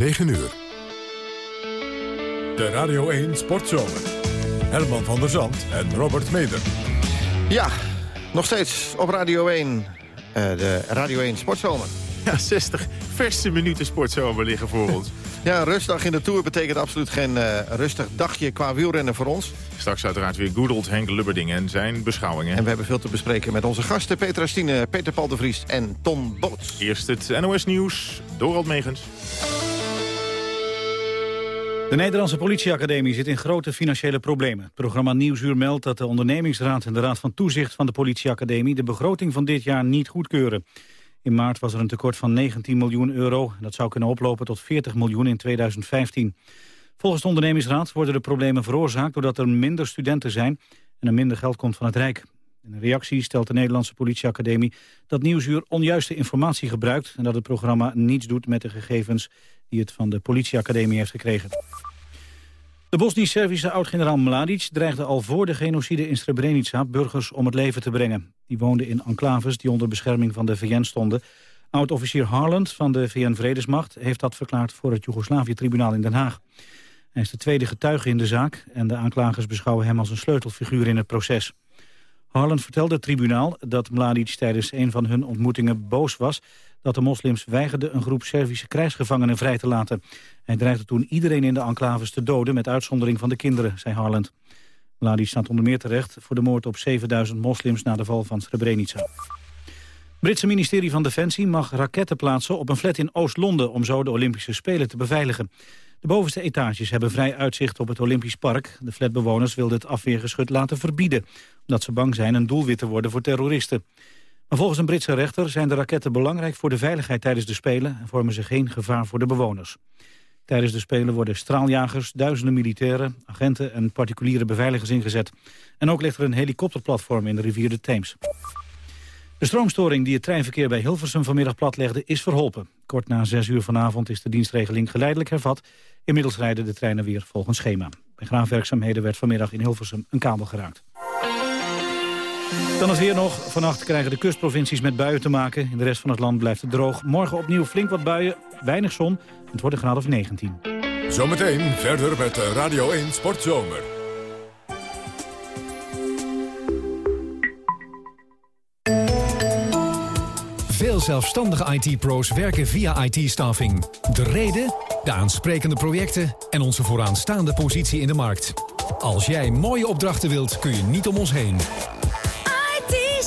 9 uur. De Radio 1 Sportzomer. Herman van der Zand en Robert Meder. Ja, nog steeds op Radio 1. eh, de Radio 1 Sportzomer. Ja, 60 verse minuten sportzomer liggen voor ons. Ja, een rustdag in de Tour betekent absoluut geen eh, rustig dagje qua wielrennen voor ons. Straks uiteraard weer good old Henk Lubberding en zijn beschouwingen. En we hebben veel te bespreken met onze gasten Petra Stine, Peter Paul de Vries en Ton Boots. Eerst het NOS Nieuws, Dorald Megens. De Nederlandse politieacademie zit in grote financiële problemen. Het programma Nieuwsuur meldt dat de ondernemingsraad en de raad van toezicht van de politieacademie de begroting van dit jaar niet goedkeuren. In maart was er een tekort van 19 miljoen euro. Dat zou kunnen oplopen tot 40 miljoen in 2015. Volgens de ondernemingsraad worden de problemen veroorzaakt doordat er minder studenten zijn en er minder geld komt van het Rijk. In een reactie stelt de Nederlandse politieacademie dat Nieuwsuur onjuiste informatie gebruikt en dat het programma niets doet met de gegevens die het van de politieacademie heeft gekregen. De Bosnisch-Servische oud-generaal Mladic dreigde al voor de genocide in Srebrenica burgers om het leven te brengen. Die woonden in enclaves die onder bescherming van de VN stonden. Oud-officier Harland van de VN-vredesmacht heeft dat verklaard voor het Joegoslavië-tribunaal in Den Haag. Hij is de tweede getuige in de zaak en de aanklagers beschouwen hem als een sleutelfiguur in het proces. Harland vertelde het tribunaal dat Mladic tijdens een van hun ontmoetingen boos was dat de moslims weigerden een groep Servische krijgsgevangenen vrij te laten. Hij dreigde toen iedereen in de enclaves te doden met uitzondering van de kinderen, zei Harland. Mladic staat onder meer terecht voor de moord op 7000 moslims na de val van Srebrenica. Het Britse ministerie van Defensie mag raketten plaatsen op een flat in Oost-Londen om zo de Olympische Spelen te beveiligen. De bovenste etages hebben vrij uitzicht op het Olympisch Park. De flatbewoners wilden het afweergeschut laten verbieden, omdat ze bang zijn een doelwit te worden voor terroristen. Volgens een Britse rechter zijn de raketten belangrijk voor de veiligheid tijdens de Spelen en vormen ze geen gevaar voor de bewoners. Tijdens de Spelen worden straaljagers, duizenden militairen, agenten en particuliere beveiligers ingezet. En ook ligt er een helikopterplatform in de rivier de Theems. De stroomstoring die het treinverkeer bij Hilversum vanmiddag platlegde is verholpen. Kort na 6 uur vanavond is de dienstregeling geleidelijk hervat. Inmiddels rijden de treinen weer volgens schema. Bij graafwerkzaamheden werd vanmiddag in Hilversum een kabel geraakt. Dan het weer nog. Vannacht krijgen de kustprovincies met buien te maken. In de rest van het land blijft het droog. Morgen opnieuw flink wat buien, weinig zon. Het wordt een graad of 19. Zometeen verder met Radio 1 Sportzomer. Veel zelfstandige IT-pro's werken via IT-staffing. De reden, de aansprekende projecten en onze vooraanstaande positie in de markt. Als jij mooie opdrachten wilt, kun je niet om ons heen.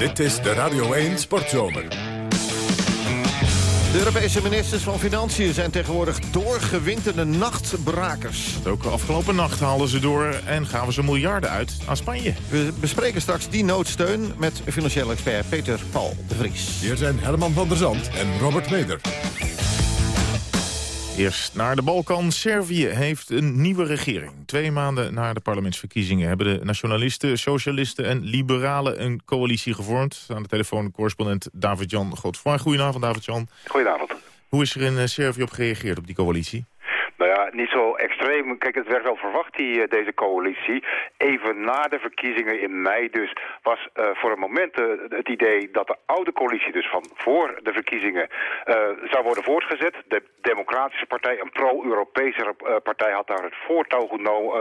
Dit is de Radio 1 Sportzomer. De Europese ministers van Financiën zijn tegenwoordig doorgewinterde nachtbrakers. Ook afgelopen nacht haalden ze door en gaven ze miljarden uit aan Spanje. We bespreken straks die noodsteun met financieel expert Peter Paul de Vries. Hier zijn Herman van der Zand en Robert Meder. Eerst naar de Balkan. Servië heeft een nieuwe regering. Twee maanden na de parlementsverkiezingen hebben de nationalisten, socialisten en liberalen een coalitie gevormd. Aan de telefoon correspondent David-Jan Godfroy. Goedenavond David-Jan. Goedenavond. Hoe is er in eh, Servië op gereageerd op die coalitie? Niet zo extreem. Kijk, het werd wel verwacht, die, eh, deze coalitie. Even na de verkiezingen in mei dus was uh, voor een moment uh, het idee dat de oude coalitie dus van voor de verkiezingen zou worden voortgezet. De Democratische Partij, een pro-Europese partij, had daar het voortouw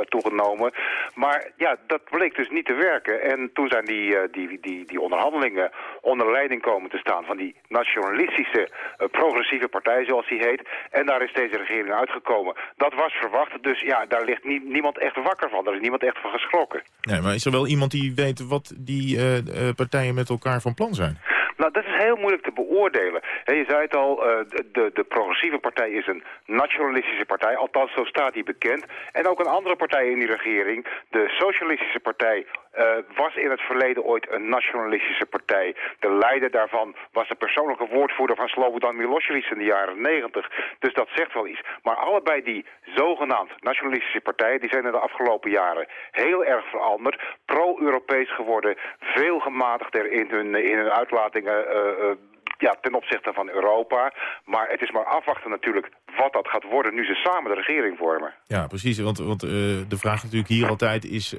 toegenomen. Maar ja, dat bleek dus niet te werken. En toen zijn die, die, die, die onderhandelingen onder leiding komen te staan van die nationalistische progressieve partij, zoals die heet. En daar is deze regering uitgekomen. Dat was verwacht, dus ja, daar ligt nie, niemand echt wakker van. Daar is niemand echt van geschrokken. Nee, maar is er wel iemand die weet wat die uh, uh, partijen met elkaar van plan zijn? Nou, dat is heel moeilijk te beoordelen. He, je zei het al, uh, de, de progressieve partij is een nationalistische partij. Althans, zo staat die bekend. En ook een andere partij in die regering, de socialistische partij uh, was in het verleden ooit een nationalistische partij. De leider daarvan was de persoonlijke woordvoerder van Slobodan Milosevic in de jaren 90. Dus dat zegt wel iets. Maar allebei die zogenaamd nationalistische partijen... die zijn in de afgelopen jaren heel erg veranderd. Pro-Europees geworden, veel gematigder in hun, in hun uitlatingen... Uh, ja, ten opzichte van Europa. Maar het is maar afwachten natuurlijk wat dat gaat worden nu ze samen de regering vormen. Ja, precies. Want, want de vraag natuurlijk hier altijd is...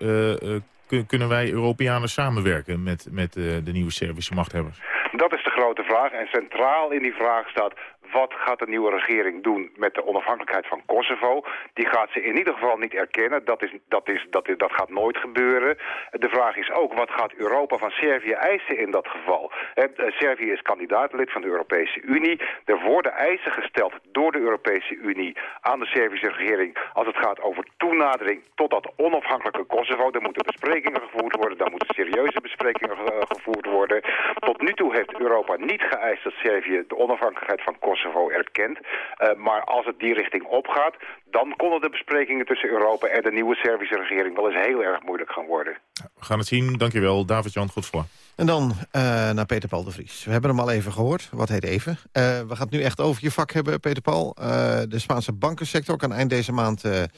kunnen wij Europeanen samenwerken met, met de nieuwe Servische machthebbers? Dat is de grote vraag. En centraal in die vraag staat wat gaat de nieuwe regering doen met de onafhankelijkheid van Kosovo? Die gaat ze in ieder geval niet erkennen. Dat, is, dat, is, dat, dat gaat nooit gebeuren. De vraag is ook, wat gaat Europa van Servië eisen in dat geval? Eh, Servië is kandidaatlid van de Europese Unie. Er worden eisen gesteld door de Europese Unie aan de Servische regering... als het gaat over toenadering tot dat onafhankelijke Kosovo. Er moeten besprekingen gevoerd worden, daar moeten serieuze besprekingen gevoerd worden. Tot nu toe heeft Europa niet geëist dat Servië de onafhankelijkheid van Kosovo Kosovo erkent. Uh, maar als het die richting opgaat, dan konden de besprekingen tussen Europa en de nieuwe Servische regering wel eens heel erg moeilijk gaan worden. We gaan het zien. Dankjewel, David-Jan Godfroy. En dan uh, naar Peter Paul de Vries. We hebben hem al even gehoord. Wat heet even? Uh, we gaan het nu echt over je vak hebben, Peter Paul. Uh, de Spaanse bankensector kan eind deze maand de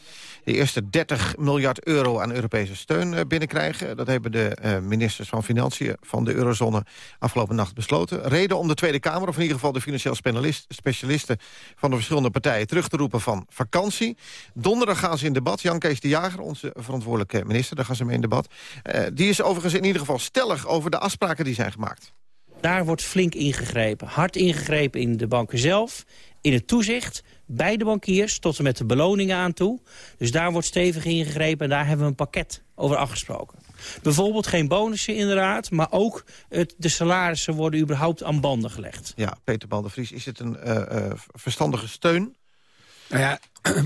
eerste 30 miljard euro aan Europese steun binnenkrijgen. Dat hebben de ministers van Financiën van de eurozone afgelopen nacht besloten. Reden om de Tweede Kamer, of in ieder geval de financieel specialisten van de verschillende partijen, terug te roepen van vakantie. Donderdag gaan ze in debat. Jan Kees de Jager, onze verantwoordelijke minister, daar gaan ze mee in debat. die is overigens in ieder geval stellig over de afspraken die zijn gemaakt. Daar wordt flink ingegrepen. Hard ingegrepen in de banken zelf, in het toezicht, bij de bankiers, tot en met de beloningen aan toe. Dus daar wordt stevig ingegrepen en daar hebben we een pakket over afgesproken. Bijvoorbeeld geen bonussen inderdaad, maar ook het, de salarissen worden überhaupt aan banden gelegd. Ja, Peter Baldevries, is het een uh, uh, verstandige steun? Nou ja,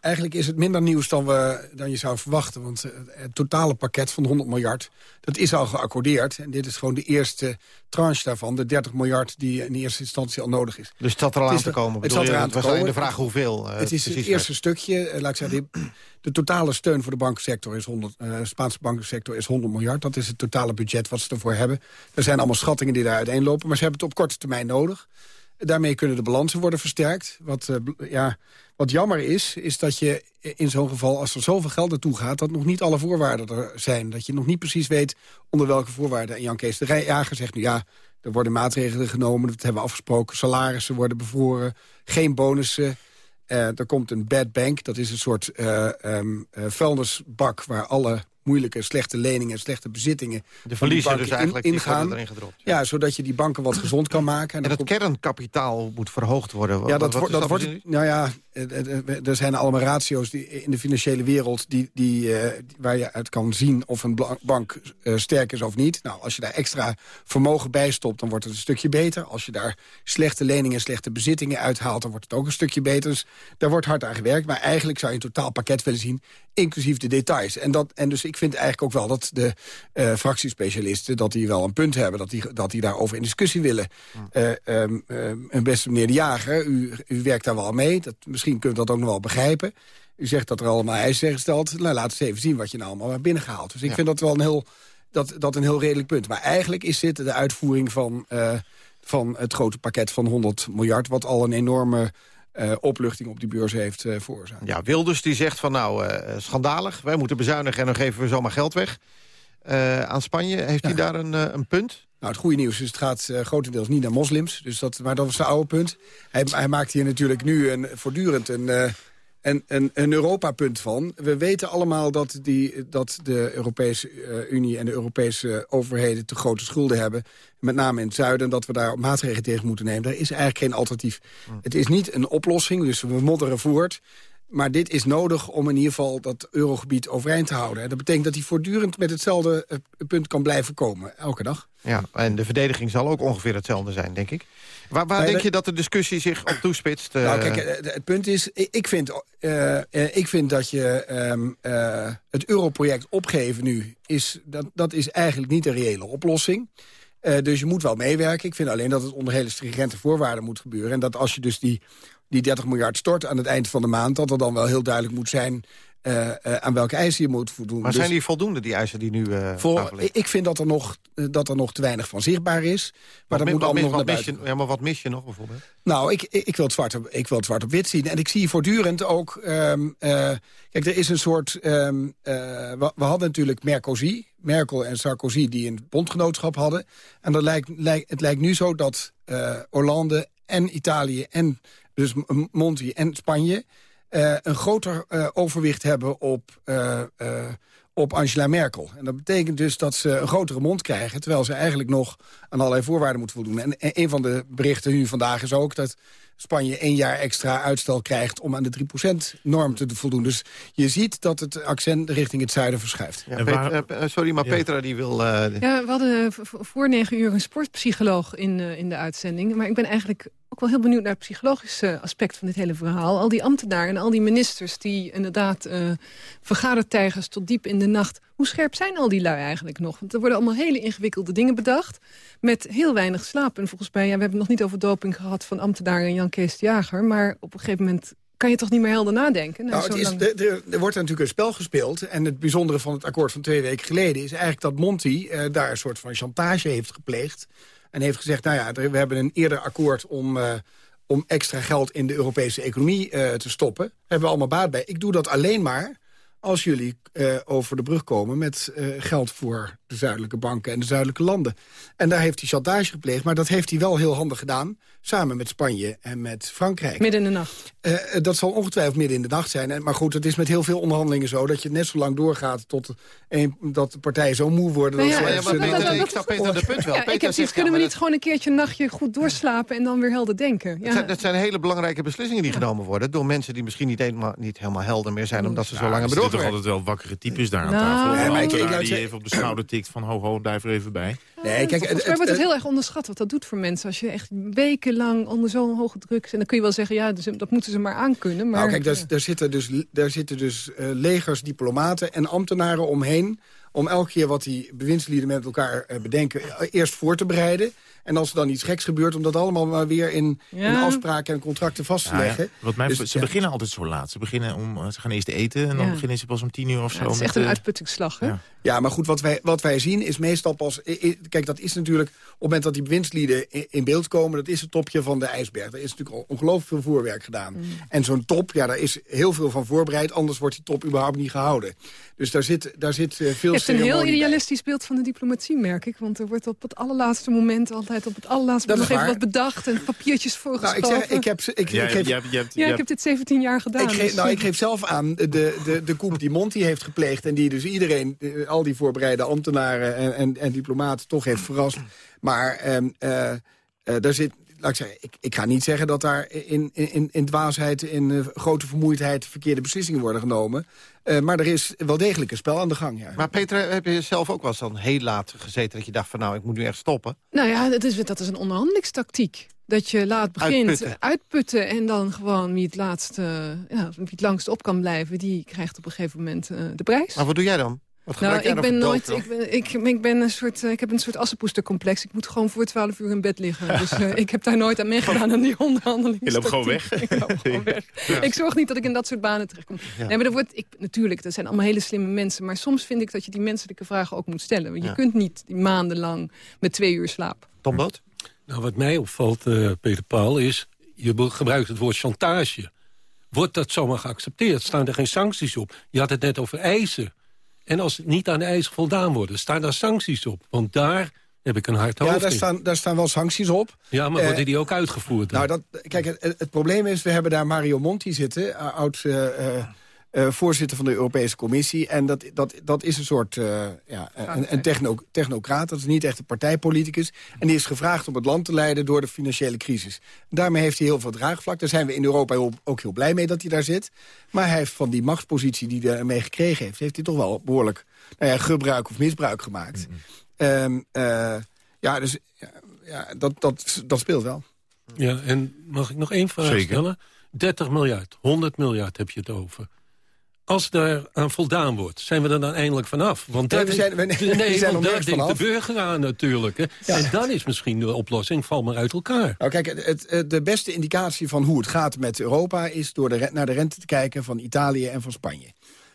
eigenlijk is het minder nieuws dan, we, dan je zou verwachten. Want eh, het totale pakket van 100 miljard, dat is al geaccordeerd. En dit is gewoon de eerste tranche daarvan. De 30 miljard die in eerste instantie al nodig is. Dus het zat er al aan te komen? Het zat er aan te komen. de vraag hoeveel uh, Het is het eerste stukje. Uh, laat ik zeggen, de, de, totale steun voor de bankensector is 100, uh, de Spaanse bankensector is 100 miljard. Dat is het totale budget wat ze ervoor hebben. Er zijn allemaal schattingen die daar uiteenlopen. Maar ze hebben het op korte termijn nodig. Daarmee kunnen de balansen worden versterkt. Wat, uh, ja, wat jammer is, is dat je in zo'n geval, als er zoveel geld naartoe gaat... dat nog niet alle voorwaarden er zijn. Dat je nog niet precies weet onder welke voorwaarden. En Jan Kees de Jager zegt nu ja, er worden maatregelen genomen. Dat hebben we afgesproken. Salarissen worden bevroren. Geen bonussen. Uh, er komt een bad bank. Dat is een soort uh, vuilnisbak waar alle moeilijke, slechte leningen, slechte bezittingen... De verliezen dus eigenlijk in, ingaan. erin gedropt. Ja. zodat je die banken wat gezond kan maken. En, het kernkapitaal moet verhoogd worden. Ja, dat, dat wordt... Nou ja, er zijn allemaal ratio's die, in de financiële wereld... Die, die, uh, waar je uit kan zien of een bank uh, sterk is of niet. Nou, als je daar extra vermogen bij stopt, dan wordt het een stukje beter. Als je daar slechte leningen, slechte bezittingen uithaalt... dan wordt het ook een stukje beter. Dus daar wordt hard aan gewerkt. Maar eigenlijk zou je een totaal pakket willen zien, inclusief de details. En, dat, en dus ik vind eigenlijk ook wel dat de uh, fractiespecialisten... dat die wel een punt hebben, dat die, dat die daarover in discussie willen. Um, beste meneer De Jager, u, u werkt daar wel mee... Dat, misschien kunt u dat ook nog wel begrijpen. U zegt dat er allemaal eisen zijn gesteld. Nou, laten we eens even zien wat je nou allemaal hebt binnengehaald. Dus ik vind dat wel een heel, dat, dat een heel redelijk punt. Maar eigenlijk is dit de uitvoering van, uh, van het grote pakket van 100 miljard... wat al een enorme uh, opluchting op die beurs heeft uh, veroorzaakt. Ja, Wilders die zegt van nou, schandalig, wij moeten bezuinigen... en dan geven we zomaar geld weg aan Spanje. Heeft ja. hij daar een, een punt? Nou, het goede nieuws is, het gaat uh, grotendeels niet naar moslims. Dus dat, maar dat was het oude punt. Hij, hij maakt hier natuurlijk nu een, voortdurend een, uh, een, een, een Europa-punt van. We weten allemaal dat, die, dat de Europese uh, Unie en de Europese overheden... te grote schulden hebben. Met name in het zuiden. En dat we daar maatregelen tegen moeten nemen. Daar is eigenlijk geen alternatief. Hm. Het is niet een oplossing, dus we modderen voort. Maar dit is nodig om in ieder geval dat eurogebied overeind te houden. Dat betekent dat hij voortdurend met hetzelfde eh, punt kan blijven komen, elke dag. Ja, en de verdediging zal ook ongeveer hetzelfde zijn, denk ik. Waar, waar denk je dat de discussie zich op toespitst? Uh... Nou, kijk, eh, het punt is, ik vind, uh, ik vind dat je um, uh, het europroject opgeven nu... Is, dat, dat is eigenlijk niet een reële oplossing. dus je moet wel meewerken. Ik vind alleen dat het onder hele stringente voorwaarden moet gebeuren. En dat als je dus die die 30 miljard stort aan het eind van de maand... dat er dan wel heel duidelijk moet zijn uh, uh, aan welke eisen je moet voldoen. Maar dus, zijn die voldoende, die eisen die nu uh, voor, Ik vind dat er, nog, dat er nog te weinig van zichtbaar is. Maar dat moet allemaal nog naar buiten. Je, ja, maar wat mis je nog bijvoorbeeld? Nou, ik, ik, wil het zwart op, ik wil het zwart op wit zien. En ik zie voortdurend ook... Um, kijk, er is een soort... Um, we, we, hadden natuurlijk Mercosi, Merkel en Sarkozy... die een bondgenootschap hadden. En dat lijkt, lijkt, het lijkt nu zo dat Hollande en Italië... en dus Monti en Spanje uh, een groter uh, overwicht hebben op, uh, op Angela Merkel. En dat betekent dus dat ze een grotere mond krijgen... terwijl ze eigenlijk nog aan allerlei voorwaarden moeten voldoen. En, en een van de berichten nu vandaag is ook dat Spanje één jaar extra uitstel krijgt... om aan de 3%-norm te voldoen. Dus je ziet dat het accent richting het zuiden verschuift. Ja, Peter, sorry, maar Petra die wil... Ja, we hadden voor negen uur een sportpsycholoog in, in de uitzending. Maar ik ben eigenlijk ook wel heel benieuwd naar het psychologische aspect van dit hele verhaal. Al die ambtenaren en al die ministers die inderdaad uh, vergadertijgers tot diep in de nacht. Hoe scherp zijn al die lui eigenlijk nog? Want er worden allemaal hele ingewikkelde dingen bedacht. Met heel weinig slaap. En volgens mij, ja, we hebben het nog niet over doping gehad van ambtenaren Jan Kees de Jager. Maar op een gegeven moment kan je toch niet meer helder nadenken? Nou, het is, er, er, wordt natuurlijk een spel gespeeld. En het bijzondere van het akkoord van twee weken geleden... is eigenlijk dat Monti uh, daar een soort van chantage heeft gepleegd. En heeft gezegd, nou ja, we hebben een eerder akkoord om, uh, om extra geld in de Europese economie uh, te stoppen. Daar hebben we allemaal baat bij. Ik doe dat alleen maar als jullie uh, over de brug komen met geld voor de zuidelijke banken en de zuidelijke landen. En daar heeft hij chantage gepleegd, maar dat heeft hij wel heel handig gedaan... samen met Spanje en met Frankrijk. Midden in de nacht? Uh, dat zal ongetwijfeld midden in de nacht zijn. En, maar goed, het is met heel veel onderhandelingen zo... dat je net zo lang doorgaat tot een, dat de partijen zo moe worden... Nou ja, dat ja, ja, Peter, ik snap Peter de punt wel. Ja, Peter ik heb zoiets, kunnen we niet gewoon een keertje een nachtje goed doorslapen... en dan weer helder denken? Ja. Dat, zijn, dat zijn hele belangrijke beslissingen die genomen worden... door mensen die misschien niet helemaal, niet helemaal helder meer zijn... omdat ze zo lang hebben doorgewerkt. Er toch altijd wel wakkere types daar aan nou, tafel. Ja, maar ik, ik, die even op de schouder tikt van ho ho, blijf er even bij. Nee, kijk, het, het, wordt het heel erg onderschat wat dat doet voor mensen. Als je echt wekenlang onder zo'n hoge druk... en dan kun je wel zeggen, ja, dus, dat moeten ze maar aankunnen. Maar, nou, kijk, daar, daar zitten dus, daar zitten dus uh, legers, diplomaten en ambtenaren omheen... om elke keer wat die bewindslieden met elkaar uh, bedenken... Uh, eerst voor te bereiden en als er dan iets geks gebeurt, om dat allemaal maar weer in, in afspraken en contracten vast te leggen. Ja, Wat mij, dus, ze beginnen altijd zo laat. Ze, beginnen om, eh, ze gaan eerst eten en dan beginnen ze pas om tien uur of zo. het is echt een uitputtingsslag, hè? Ja, maar goed, wat wij, wat wij zien is meestal pas... Kijk, dat is natuurlijk op het moment dat die bewindslieden in beeld komen... dat is het topje van de ijsberg. Er is natuurlijk al ongelooflijk veel voorwerk gedaan. Mm. En zo'n top, ja, daar is heel veel van voorbereid. Anders wordt die top überhaupt niet gehouden. Dus daar zit, daar zit uh, veel Het is een heel idealistisch beeld van de diplomatie, merk ik. Want er wordt op het allerlaatste moment altijd op het allerlaatste moment nog even wat bedacht... en papiertjes voorgeschoven. Nou, ik, zeg, ik, heb, ik, ja, ik, geef, ja, ja, ik heb dit 17 jaar gedaan. Ik geef, dus, nou, ik geef zelf aan de, de, de koep die Monti heeft gepleegd... en die dus iedereen, al die voorbereide ambtenaren en, en, en diplomaten toch heeft verrast. Maar um, uh, uh, daar zit, laat ik zeggen, ik, ik ga niet zeggen dat daar in, in, in dwaasheid, in uh, grote vermoeidheid verkeerde beslissingen worden genomen. Uh, maar er is wel degelijk een spel aan de gang, ja. Maar Peter, heb je zelf ook wel eens dan heel laat gezeten dat je dacht van nou, ik moet nu echt stoppen? Nou ja, dat is, dat is een onderhandelingstactiek. Dat je laat begint uitputten. uitputten en dan gewoon wie het laatste, ja, wie het langst op kan blijven, die krijgt op een gegeven moment uh, de prijs. Maar wat doe jij dan? Nou, ik ben nooit. Ik, ben, ik, ik, ben een soort, ik heb een soort assenpoestercomplex. Ik moet gewoon voor 12 uur in bed liggen. Dus uh, ik heb daar nooit aan meegedaan aan die onderhandelingen. Je loopt gewoon weg. ik loop gewoon weg. Ja. Ik zorg niet dat ik in dat soort banen terechtkom. Ja. Nee, maar er wordt, ik, natuurlijk, dat zijn allemaal hele slimme mensen. Maar soms vind ik dat je die menselijke vragen ook moet stellen. Want je ja. kunt niet maandenlang met twee uur slaap. Tom Boot? Nou, wat mij opvalt, uh, Peter Paul, is... je gebruikt het woord chantage. Wordt dat zomaar geaccepteerd? Staan er geen sancties op? Je had het net over eisen. En als niet aan de eisen voldaan worden, staan daar sancties op. Want daar heb ik een hard hoofd Ja, daar staan, daar staan wel sancties op. Ja, maar worden uh, die ook uitgevoerd? Nou, dat, kijk, het, het, probleem is, we hebben daar Mario Monti zitten... oud uh, uh, voorzitter van de Europese Commissie. En dat, dat, dat is een soort uh, ja, een, een techno, technocraat. Dat is niet echt een partijpoliticus. En die is gevraagd om het land te leiden door de financiële crisis. Daarmee heeft hij heel veel draagvlak. Daar zijn we in Europa heel, ook heel blij mee dat hij daar zit. Maar hij heeft van die machtspositie die hij ermee gekregen heeft... heeft hij toch wel behoorlijk nou ja, gebruik of misbruik gemaakt. Mm -hmm. um, uh, ja, dus ja, ja, dat, dat, dat speelt wel. Ja, en mag ik nog één vraag Zeker. stellen? 30 miljard, 100 miljard heb je het over als daar aan voldaan wordt, zijn we er dan eindelijk vanaf? Want nee, we zijn, we, nee, nee zijn want daar denkt de burger aan natuurlijk. Hè. Ja. En dan is misschien de oplossing, val maar uit elkaar. Nou, kijk, het, de beste indicatie van hoe het gaat met Europa... is door de, naar de rente te kijken van Italië en van Spanje.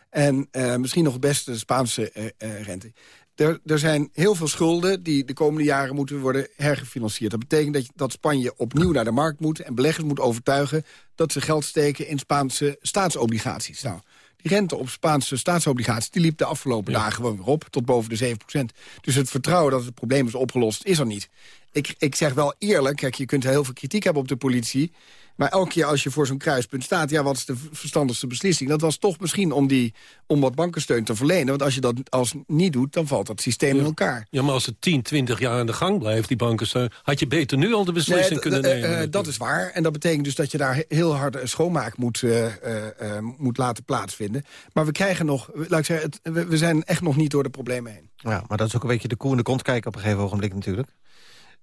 En uh, misschien nog het beste de Spaanse uh, rente. Er, er, zijn heel veel schulden die de komende jaren moeten worden hergefinancierd. Dat betekent dat, dat Spanje opnieuw naar de markt moet... en beleggers moet overtuigen dat ze geld steken in Spaanse staatsobligaties. Nou, die rente op Spaanse staatsobligaties die liep de afgelopen dagen gewoon weer op... tot boven de 7% Dus het vertrouwen dat het probleem is opgelost, is er niet. Ik, ik zeg wel eerlijk, kijk, je kunt heel veel kritiek hebben op de politie... Maar elke keer als je voor zo'n kruispunt staat... ja, wat is de verstandigste beslissing? Dat was toch misschien om, die, om wat bankensteun te verlenen. Want als je dat als niet doet, dan valt dat systeem in elkaar. Ja, maar als het 10, 20 jaar aan de gang blijft, die bankensteun... had je beter nu al de beslissing kunnen eh, nemen. Uh, dat is waar. En dat betekent dus dat je daar heel hard schoonmaak moet, uh, moet laten plaatsvinden. Maar we krijgen nog... Laat ik zeggen, het, we, zijn echt nog niet door de problemen heen. Ja, maar dat is ook een beetje de koe in de kont kijken op een gegeven ogenblik natuurlijk.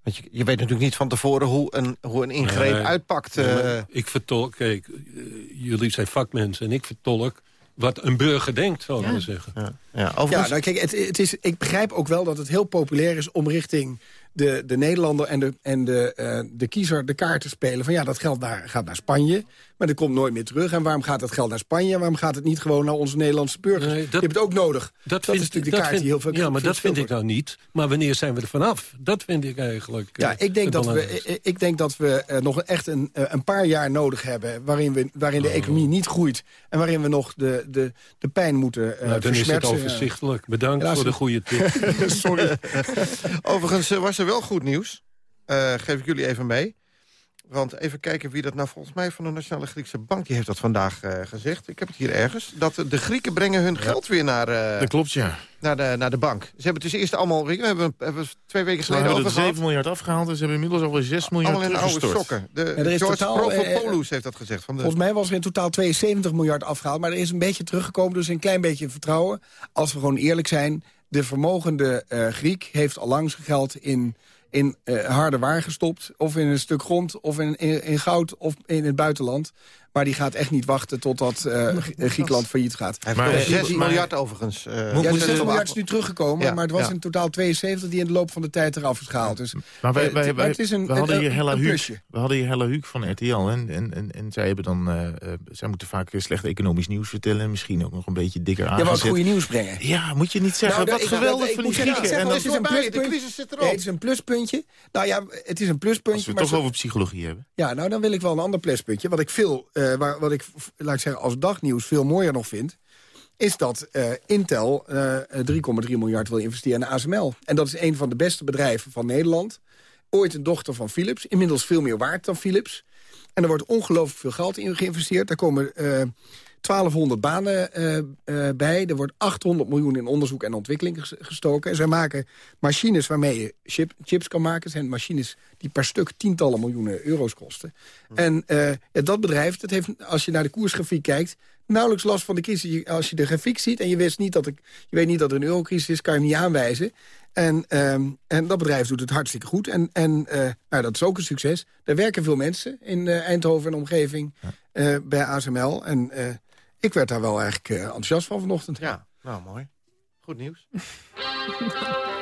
Want je, je weet natuurlijk niet van tevoren hoe een, hoe een ingreep uitpakt. Uh... ik vertolk, kijk, uh, jullie zijn vakmensen en ik vertolk wat een burger denkt, zal ik ja. maar zeggen. Ja, ja. ja nou, kijk, het, het, is, ik begrijp ook wel dat het heel populair is om richting de, de Nederlander en, de, en de, uh, de kiezer de kaart te spelen. Van ja, dat geld naar, gaat naar Spanje, maar dat komt nooit meer terug. En waarom gaat dat geld naar Spanje? Waarom gaat het niet gewoon naar onze Nederlandse burgers? Nee, dat, Je hebt het ook nodig. Dat, dat is natuurlijk de kaart die heel veel... Ja, maar dat vind ik nou niet. Maar wanneer zijn we er vanaf? Dat vind ik eigenlijk Ja, uh, ik denk, dat we, ik denk dat we uh, nog echt een, een paar jaar nodig hebben... waarin, we, waarin de oh. economie niet groeit... en waarin we nog de, de, de pijn moeten uh, nou, Dan is het overzichtelijk. Bedankt ja, voor de goede tip. Sorry. Overigens was er wel goed nieuws. Uh, geef ik jullie even mee. Want even kijken wie dat nou volgens mij van de Nationale Griekse Bank... die heeft dat vandaag uh, gezegd. Ik heb het hier ergens. Dat de Grieken brengen hun ja. geld weer naar, uh, dat klopt, ja. naar, de, naar de bank. Ze hebben het dus eerst allemaal... We hebben, hebben twee weken geleden over gehad. 7 miljard afgehaald. en ze hebben inmiddels alweer 6 miljard Allemaal in oude sokken. De, ja, er is George totaal, Profopoulos heeft dat gezegd. Van de... Volgens mij was er in totaal 72 miljard afgehaald. Maar er is een beetje teruggekomen, dus een klein beetje vertrouwen. Als we gewoon eerlijk zijn... de vermogende uh, Griek heeft al lang zijn geld in in uh, harde waar gestopt. Of in een stuk grond, of in, in, in, goud, of in het buitenland. Maar die gaat echt niet wachten totdat uh, Griekenland failliet gaat. Hij heeft 6 miljard overigens. Uh, ja, de 6 miljard is nu teruggekomen. Ja, maar het was ja. in totaal 72 die in de loop van de tijd eraf is gehaald. Dus, maar, wij, wij, wij, het is een, we hadden hier Hella Huuk, we hadden hier Hella Huuk van RTL. En, en, en, en zij, hebben dan, uh, zij moeten vaak slecht economisch nieuws vertellen. Misschien ook nog een beetje dikker aangezet. Ja, wat goede nieuws brengen. Ja, moet je niet zeggen. Nou, wat geweldig van die Grieken. Het is een pluspuntje. Het is een pluspuntje. Nou ja, het is een pluspuntje. Als we het toch over psychologie hebben. Ja, nou dan wil ik wel een ander pluspuntje. Wat ik veel, wat ik laat ik zeggen, als dagnieuws veel mooier nog vind is dat uh, Intel uh, 3,3 miljard wil investeren in ASML. En dat is een van de beste bedrijven van Nederland. Ooit een dochter van Philips, inmiddels veel meer waard dan Philips. En er wordt ongelooflijk veel geld in geïnvesteerd. Daar komen 1200 banen uh, uh, bij. Er wordt 800 miljoen in onderzoek en ontwikkeling gestoken. En zij maken machines waarmee je chip, chips kan maken. Het zijn machines die per stuk tientallen miljoenen euro's kosten. Hm. En ja, dat bedrijf, dat heeft, als je naar de koersgrafiek kijkt... nauwelijks last van de crisis. Als je de grafiek ziet en je, wist niet dat ik, je weet niet dat er een eurocrisis is... kan je hem niet aanwijzen. En, um, en dat bedrijf doet het hartstikke goed. En, en uh, nou, dat is ook een succes. Er werken veel mensen in uh, Eindhoven en omgeving bij ASML. En ik werd daar wel eigenlijk uh, enthousiast van vanochtend. Ja, nou mooi. Goed nieuws.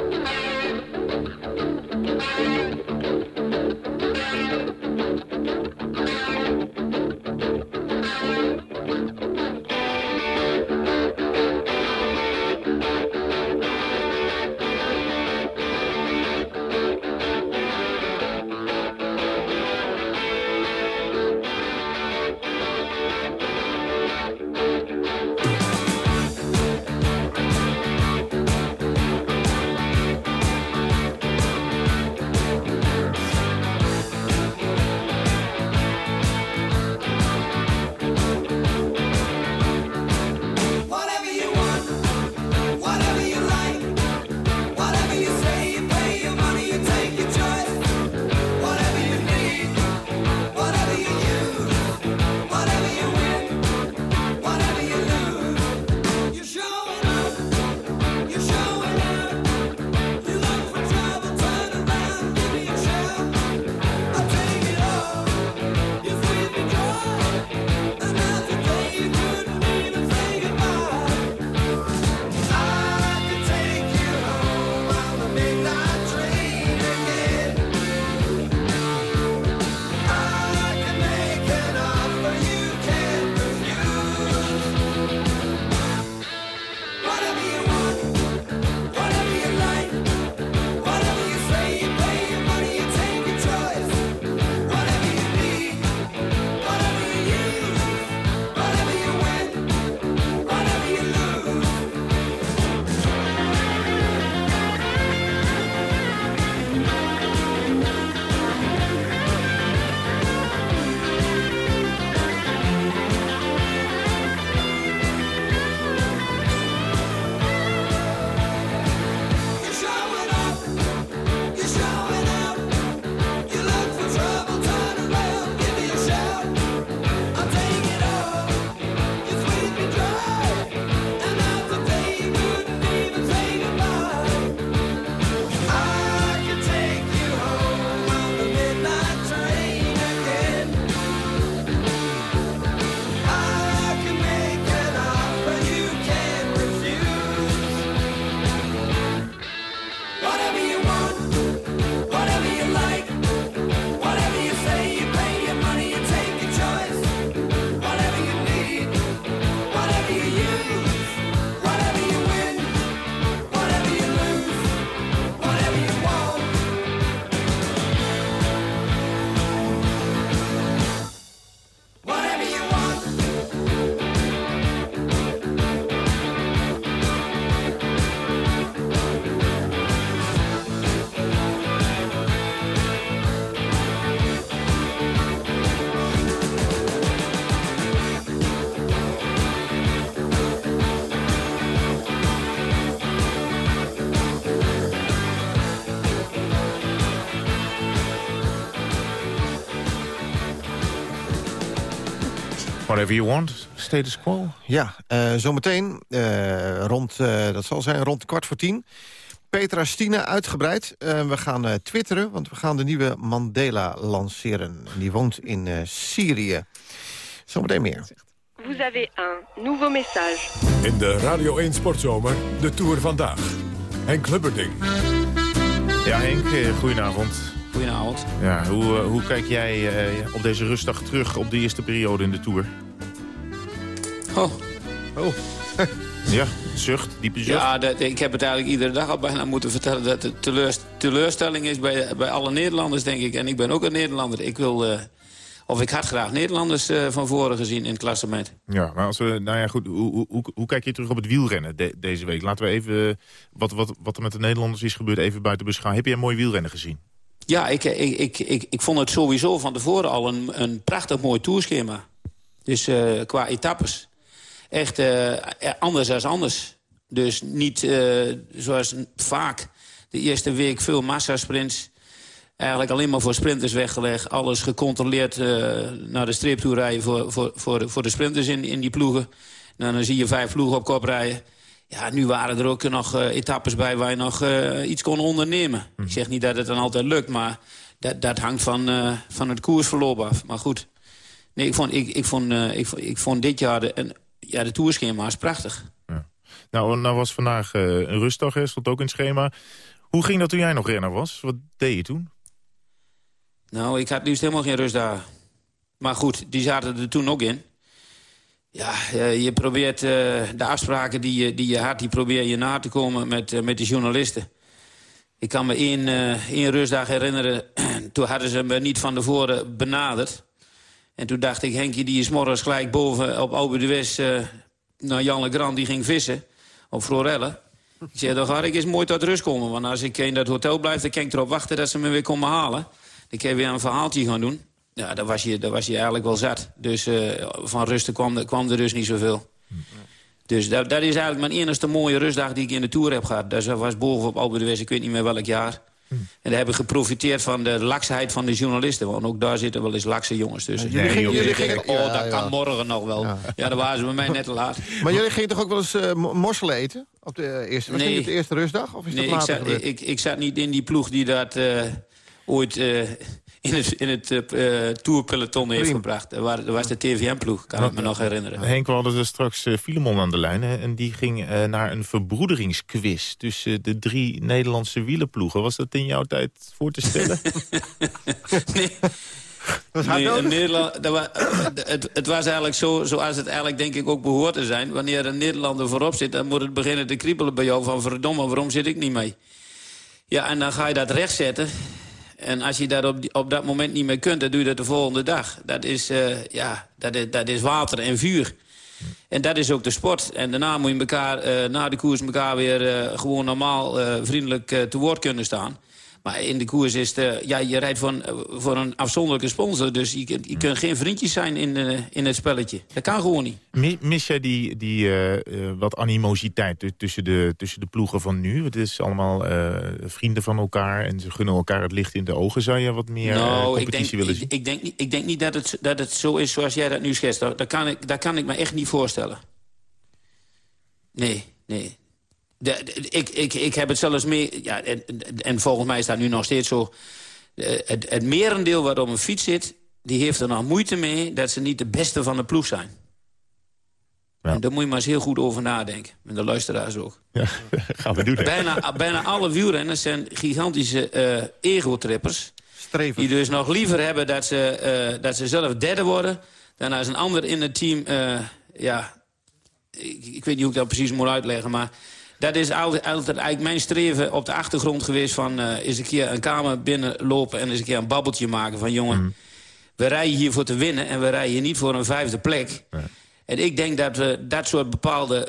Whatever you want, status quo. Ja, uh, zometeen, uh, rond, uh, dat zal zijn rond kwart voor tien... Petra Stine uitgebreid. we gaan twitteren, want we gaan de nieuwe Mandela lanceren. Die woont in Syrië. Zometeen meer. Vous avez un nouveau message. In de Radio 1 Sportzomer, de Tour vandaag. Henk Lubberding. Ja, Henk, goedenavond. Ja, hoe, hoe kijk jij op deze rustdag terug op de eerste periode in de Tour? Oh. Oh. ja, zucht, diepe zucht. Ja, dat, ik heb het eigenlijk iedere dag al bijna moeten vertellen... dat het teleurst teleurstelling is bij, bij alle Nederlanders, denk ik. En ik ben ook een Nederlander. Ik wil... Uh, of ik had graag Nederlanders uh, van voren gezien in het klassement. Ja, maar als we, nou ja, goed, hoe, hoe, hoe kijk je terug op het wielrennen de, deze week? Laten we even, wat, wat, wat er met de Nederlanders is gebeurd, even buiten beschouwen. Heb jij een mooi wielrennen gezien? Ja, ik, ik, ik, ik, vond het sowieso van tevoren al een, een prachtig mooi toerschema. Dus uh, qua etappes echt uh, anders dan anders. Dus niet zoals vaak de eerste week veel massasprints. Eigenlijk alleen maar voor sprinters weggelegd. Alles gecontroleerd naar de streep toe rijden voor, voor, voor, voor de sprinters in, in die ploegen. Nou, dan zie je vijf ploegen op kop rijden. Ja, nu waren er ook nog uh, etappes bij waar je nog uh, iets kon ondernemen. Hm. Ik zeg niet dat het dan altijd lukt, maar dat, dat hangt van, uh, van het koersverloop af. Maar goed, nee, ik, vond, ik, ik, vond, ik, ik vond dit jaar de, een ja, de toerschema is prachtig. Ja. Nou, nou was vandaag een rustdag, hè, stond ook in het schema. Hoe ging dat toen jij nog renner was? Wat deed je toen? Nou, ik had liefst helemaal geen rustdagen. Maar goed, die zaten er toen ook in. Ja, je probeert uh, de afspraken die je, die je had... die probeer je na te komen met, uh, met de journalisten. Ik kan me één, één rustdag herinneren... toen hadden ze me niet van tevoren benaderd. En toen dacht ik, Henkje die is morgens gelijk boven op Oude de West... Naar Jan Legrand, die ging vissen op Florelle. Ik zei, dan ga ik eens mooi tot rust komen. Want als ik in dat hotel blijf, dan kan ik erop wachten dat ze me weer komen halen. Dan kan je weer een verhaaltje gaan doen. Ja, dan was je, dan was je eigenlijk wel zat. Dus uh, van rusten kwam, kwam er dus niet zoveel. Dus dat, dat is eigenlijk mijn enige mooie rustdag die ik in de Tour heb gehad. Dat was boven op Alpe de West, ik weet niet meer welk jaar. En daar hebben geprofiteerd van de laksheid van de journalisten. Want ook daar zitten wel eens lakse jongens tussen. jullie gingen, jullie gingen, oh, dat kan morgen nog wel. Ja, ja daar waren ze bij mij net te laat. Maar jullie gingen toch ook wel eens uh, morselen eten? Op de eerste, was nee. op de eerste rustdag? Of is nee, dat later ik zat, ik, ik, zat niet in die ploeg die dat uh, ooit... Uh, in het, in het uh, tourpeloton heeft gebracht. Dat, was, was de TVM-ploeg, kan ik me nog herinneren. Henk, we hadden er straks uh, Filemon aan de lijn. Hè, en die ging uh, naar een verbroederingsquiz tussen de drie Nederlandse wielenploegen. Was dat in jouw tijd voor te stellen? nee. Was nee, Nederland, dat was, het, het, was eigenlijk zo, zoals het eigenlijk denk ik ook behoort te zijn. Wanneer een Nederlander voorop zit, dan moet het beginnen te kriebelen bij jou van verdomme, waarom zit ik niet mee? Ja, en dan ga je dat rechtzetten. En als je dat op, op dat moment niet meer kunt, dan doe je dat de volgende dag. Dat is, uh, ja, dat is, dat is water en vuur. En dat is ook de sport. En daarna moet je elkaar, uh, na de koers elkaar weer uh, gewoon normaal vriendelijk te woord kunnen staan. Maar in de koers is het, ja, je rijdt voor een, voor een afzonderlijke sponsor. Dus je, je kunt geen vriendjes zijn in, uh, in het spelletje. Dat kan gewoon niet. Mis jij die, die uh, uh, wat animositeit tussen de, tussen de ploegen van nu? Het is allemaal vrienden van elkaar en ze gunnen elkaar het licht in de ogen. Zou je wat meer nou, competitie ik denk, willen zien? Ik, ik, denk, ik denk niet dat het, dat het zo is zoals jij dat nu schetst. Dat, kan ik, dat kan ik me echt niet voorstellen. Nee, nee. De, ik, ik, ik heb het zelfs meer... Ja, en, en volgens mij is dat nu nog steeds zo... Het, het merendeel wat op een fiets zit... die heeft er nog moeite mee dat ze niet de beste van de ploeg zijn. Ja. En daar moet je maar eens heel goed over nadenken. En de luisteraars ook. Ja, gaan we doen. Bijna, bijna alle wielrenners zijn gigantische uh, ego-trippers. Die dus nog liever hebben dat ze, uh, dat ze zelf derde worden... dan als een ander in het team... Uh, ja, ik, ik, weet niet hoe ik dat precies moet uitleggen... maar dat is altijd, altijd eigenlijk mijn streven op de achtergrond geweest... van uh, eens een keer een kamer binnenlopen en eens een keer een babbeltje maken van... jongen, mm. we rijden hier voor te winnen en we rijden hier niet voor een vijfde plek. En ik denk dat we dat soort bepaalde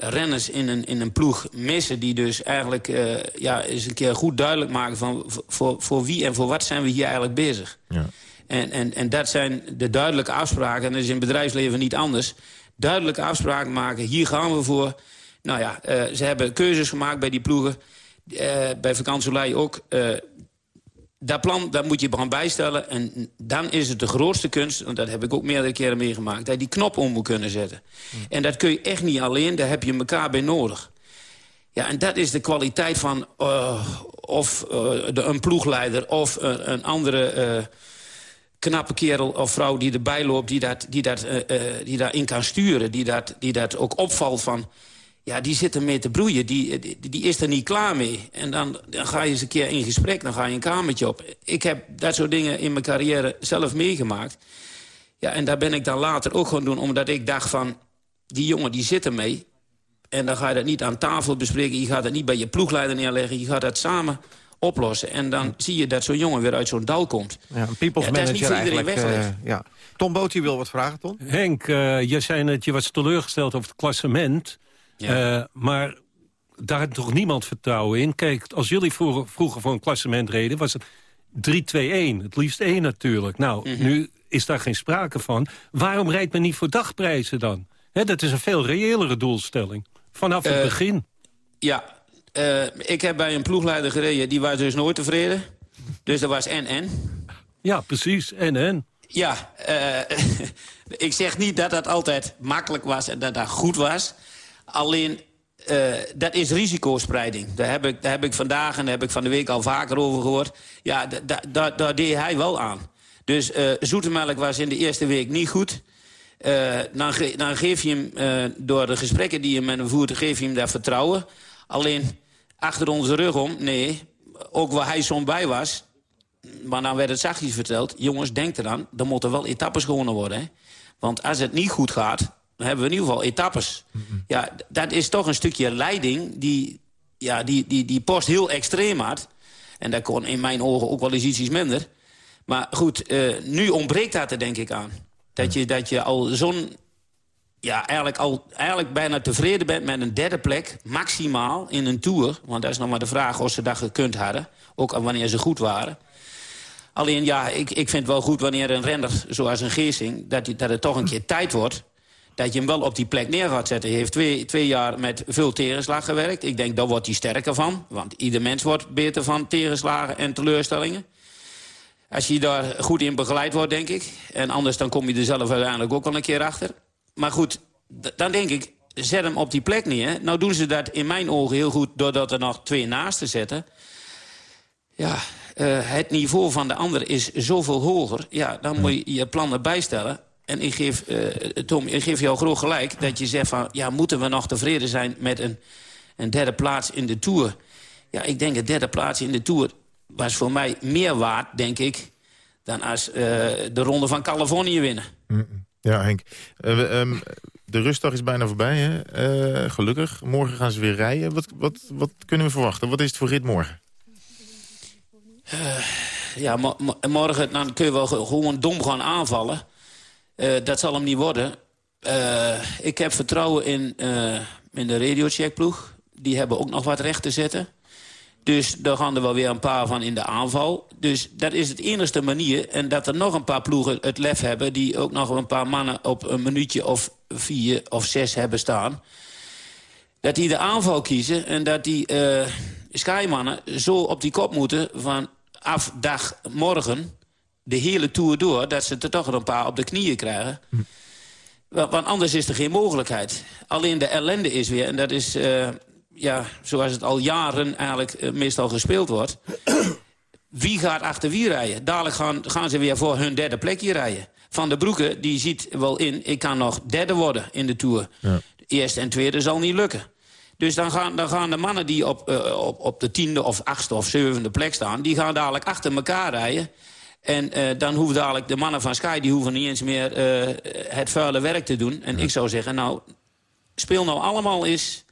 uh, renners in een, in een ploeg missen... die dus eigenlijk uh, ja, eens een keer goed duidelijk maken van... voor, voor wie en voor wat zijn we hier eigenlijk bezig. Ja. En, en, en dat zijn de duidelijke afspraken. En dat is in het bedrijfsleven niet anders. Duidelijke afspraken maken, hier gaan we voor... Nou ja, uh, ze hebben keuzes gemaakt bij die ploegen. Uh, bij vakantielei ook. Uh, dat plan dat moet je gewoon bijstellen. En dan is het de grootste kunst, want dat heb ik ook meerdere keren meegemaakt... dat je die knop om moet kunnen zetten. En dat kun je echt niet alleen, daar heb je elkaar bij nodig. Ja, en dat is de kwaliteit van uh, of uh, de, een ploegleider... of uh, een andere uh, knappe kerel of vrouw die erbij loopt... die dat, die dat, die daarin kan sturen, die dat, die dat ook opvalt van ja, die zit ermee te broeien. Die, die, die, is er niet klaar mee. En dan, dan ga je eens een keer in gesprek, dan ga je een kamertje op. Ik heb dat soort dingen in mijn carrière zelf meegemaakt. Ja, en daar ben ik dan later ook gaan doen, omdat ik dacht van... die jongen die zit ermee. En dan ga je dat niet aan tafel bespreken. Je gaat het niet bij je ploegleider neerleggen. Je gaat dat samen oplossen. En dan zie je dat zo'n jongen weer uit zo'n dal komt. Ja, een people's Ja, dat is manager niet voor iedereen eigenlijk. weggelegd. eh, ja. Tom Boot, wil wat vragen, Tom? Henk, eh, je zei net, je was teleurgesteld over het klassement. Eh, maar daar had toch niemand vertrouwen in. Kijk, als jullie vroeger, vroeger voor een klassement reden... was het 3-2-1, het liefst 1 natuurlijk. Nou, Mhm. nu is daar geen sprake van. Waarom rijdt men niet voor dagprijzen dan? Dat is een veel reëlere doelstelling. Vanaf het Eh, begin. Ja, eh, ik heb bij een ploegleider gereden, die was dus nooit tevreden. Dus dat was en-en. Ja, precies. En en. Ja, ik zeg niet dat dat altijd makkelijk was en dat dat goed was. Alleen, eh, dat is risicospreiding. Daar heb, ik, daar heb ik vandaag en daar heb ik van de week al vaker over gehoord. Ja, da- da- da- daar deed hij wel aan. Dus eh zoetemelk was in de eerste week niet goed. Eh, dan, ge- dan geef je hem, door de gesprekken die je met hem voert... geef je hem daar vertrouwen. Alleen, achter onze rug om, nee. Ook waar hij soms bij was... Maar dan werd het zachtjes verteld... jongens, denk eraan, er moeten wel etappes gewonnen worden. Hè? Want als het niet goed gaat, hebben we in ieder geval etappes. Ja, dat is toch een stukje leiding die, ja, die, die, die post heel extreem had. En dat kon in mijn ogen ook wel eens iets, minder. Maar goed, eh, nu ontbreekt dat er denk ik aan. Dat je, dat je al zo'n... Ja, eigenlijk, al, eigenlijk bijna tevreden bent met een derde plek, maximaal, in een Tour. Want dat is nog maar de vraag of ze dat gekund hadden. Ook wanneer ze goed waren. Alleen ja, ik, ik vind het wel goed wanneer een renner, zoals een Geesing... Dat, die- dat het toch een keer tijd wordt dat je hem wel op die plek neer gaat zetten. Hij heeft twee, twee jaar met veel tegenslag gewerkt. Ik denk, daar wordt hij sterker van. Want ieder mens wordt beter van tegenslagen en teleurstellingen. Als je daar goed in begeleid wordt, denk ik. En anders dan kom je er zelf uiteindelijk ook wel een keer achter. Maar goed, dan denk ik, zet hem op die plek neer. Nou doen ze dat in mijn ogen heel goed... doordat er nog twee naast te zetten. Ja, eh, het niveau van de ander is zoveel hoger. Ja, dan moet je je plannen bijstellen. En ik geef, eh, Tom, ik geef jou groot gelijk dat je zegt van... ja, moeten we nog tevreden zijn met een, een derde plaats in de Tour? Ja, ik denk een derde plaats in de Tour was voor mij meer waard, denk ik... dan als eh, de Ronde van Californië winnen. Ja, Henk. Eh, ehm, de rustdag is bijna voorbij, hè? Gelukkig. Morgen gaan ze weer rijden. Wat, wat, wat kunnen we verwachten? Wat is het voor rit morgen? Ja, mo- mo- morgen dan kun je wel ge- gewoon dom gaan aanvallen. Eh, dat zal hem niet worden. Eh, ik heb vertrouwen in, eh, in de radiocheckploeg. Die hebben ook nog wat recht te zetten. Dus daar gaan er wel weer een paar van in de aanval. Dus dat is het enige manier. En dat er nog een paar ploegen het lef hebben... die ook nog een paar mannen op een minuutje of vier of zes hebben staan... dat die de aanval kiezen en dat die Skymannen zo op die kop moeten... van af dag morgen de hele Tour door... dat ze er toch een paar op de knieën krijgen. Wa- Want anders is er geen mogelijkheid. Alleen de ellende is weer, en dat is eh, ja, zoals het al jaren eigenlijk eh, meestal gespeeld wordt... wie gaat achter wie rijden? Dadelijk gaan, gaan ze weer voor hun derde plekje rijden. Van de Broeke die ziet wel in, ik kan nog derde worden in de Tour. De eerste en tweede zal niet lukken. Dus dan gaan, dan gaan de mannen die op, eh, op, op de tiende of achtste of zevende plek staan... die gaan dadelijk achter elkaar rijden. En eh, dan hoeven dadelijk de mannen van Sky... die hoeven niet eens meer eh, het vuile werk te doen. En ik zou zeggen, nou, speel nou allemaal eens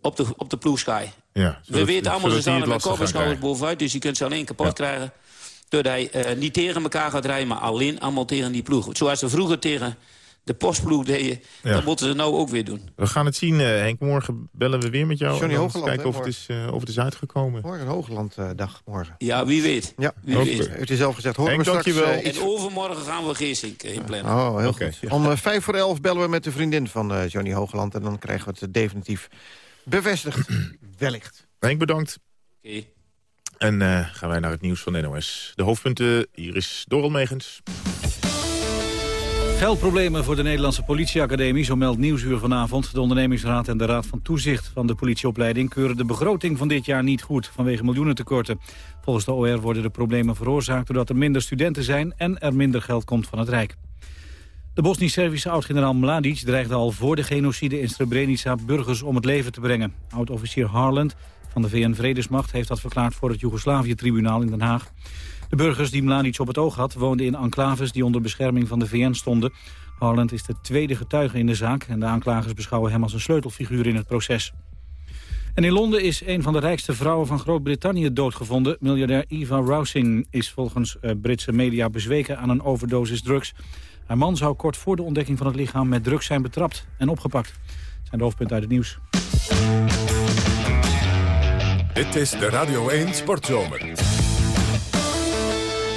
op de, op de ploeg Sky. Ja, We weten allemaal, ze staan er met kop bovenuit... dus je kunt ze alleen kapot krijgen... doordat hij eh, niet tegen elkaar gaat rijden... maar alleen allemaal tegen die ploeg. Zoals ze vroeger tegen de postploeg deden... Ja. dat moeten ze nou ook weer doen. We gaan het zien, eh, Henk. Morgen bellen we weer met jou. Johnny Hogeland, Kijken hè, of, het is, eh, of het is uitgekomen. Morgen een Hooglanddag morgen. Ja, wie weet. Ja, Wie weet. heeft u zelf gezegd. Horen Henk, we straks, dankjewel. eh, iets En overmorgen gaan we Geesink inplannen. Oh, heel Oké. goed. Om vijf voor elf bellen we met de vriendin van eh, Johnny Hoogland... en dan krijgen we het definitief bevestigd. Wellicht. Henk, bedankt. Oké. En uh, gaan wij naar het nieuws van NOS. De hoofdpunten, hier is Doral Megens. Geldproblemen voor de Nederlandse politieacademie, zo meldt Nieuwsuur vanavond. De ondernemingsraad en de raad van toezicht van de politieopleiding... keuren de begroting van dit jaar niet goed vanwege miljoenentekorten. Volgens de OR worden de problemen veroorzaakt doordat er minder studenten zijn... en er minder geld komt van het Rijk. De Bosnisch-Servische oud-generaal Mladic dreigde al voor de genocide in Srebrenica burgers om het leven te brengen. Oud-officier Harland van de VN-vredesmacht heeft dat verklaard voor het Joegoslavië-tribunaal in Den Haag. De burgers die Mladic op het oog had woonden in enclaves die onder bescherming van de VN stonden. Harland is de tweede getuige in de zaak en de aanklagers beschouwen hem als een sleutelfiguur in het proces. En in Londen is een van de rijkste vrouwen van Groot-Brittannië doodgevonden. Miljardair Eva Rousing is volgens eh, Britse media bezweken aan een overdosis drugs. Haar man zou kort voor de ontdekking van het lichaam met drugs zijn betrapt en opgepakt. Zijn de hoofdpunten uit het nieuws. Dit is de Radio 1 Sportzomer.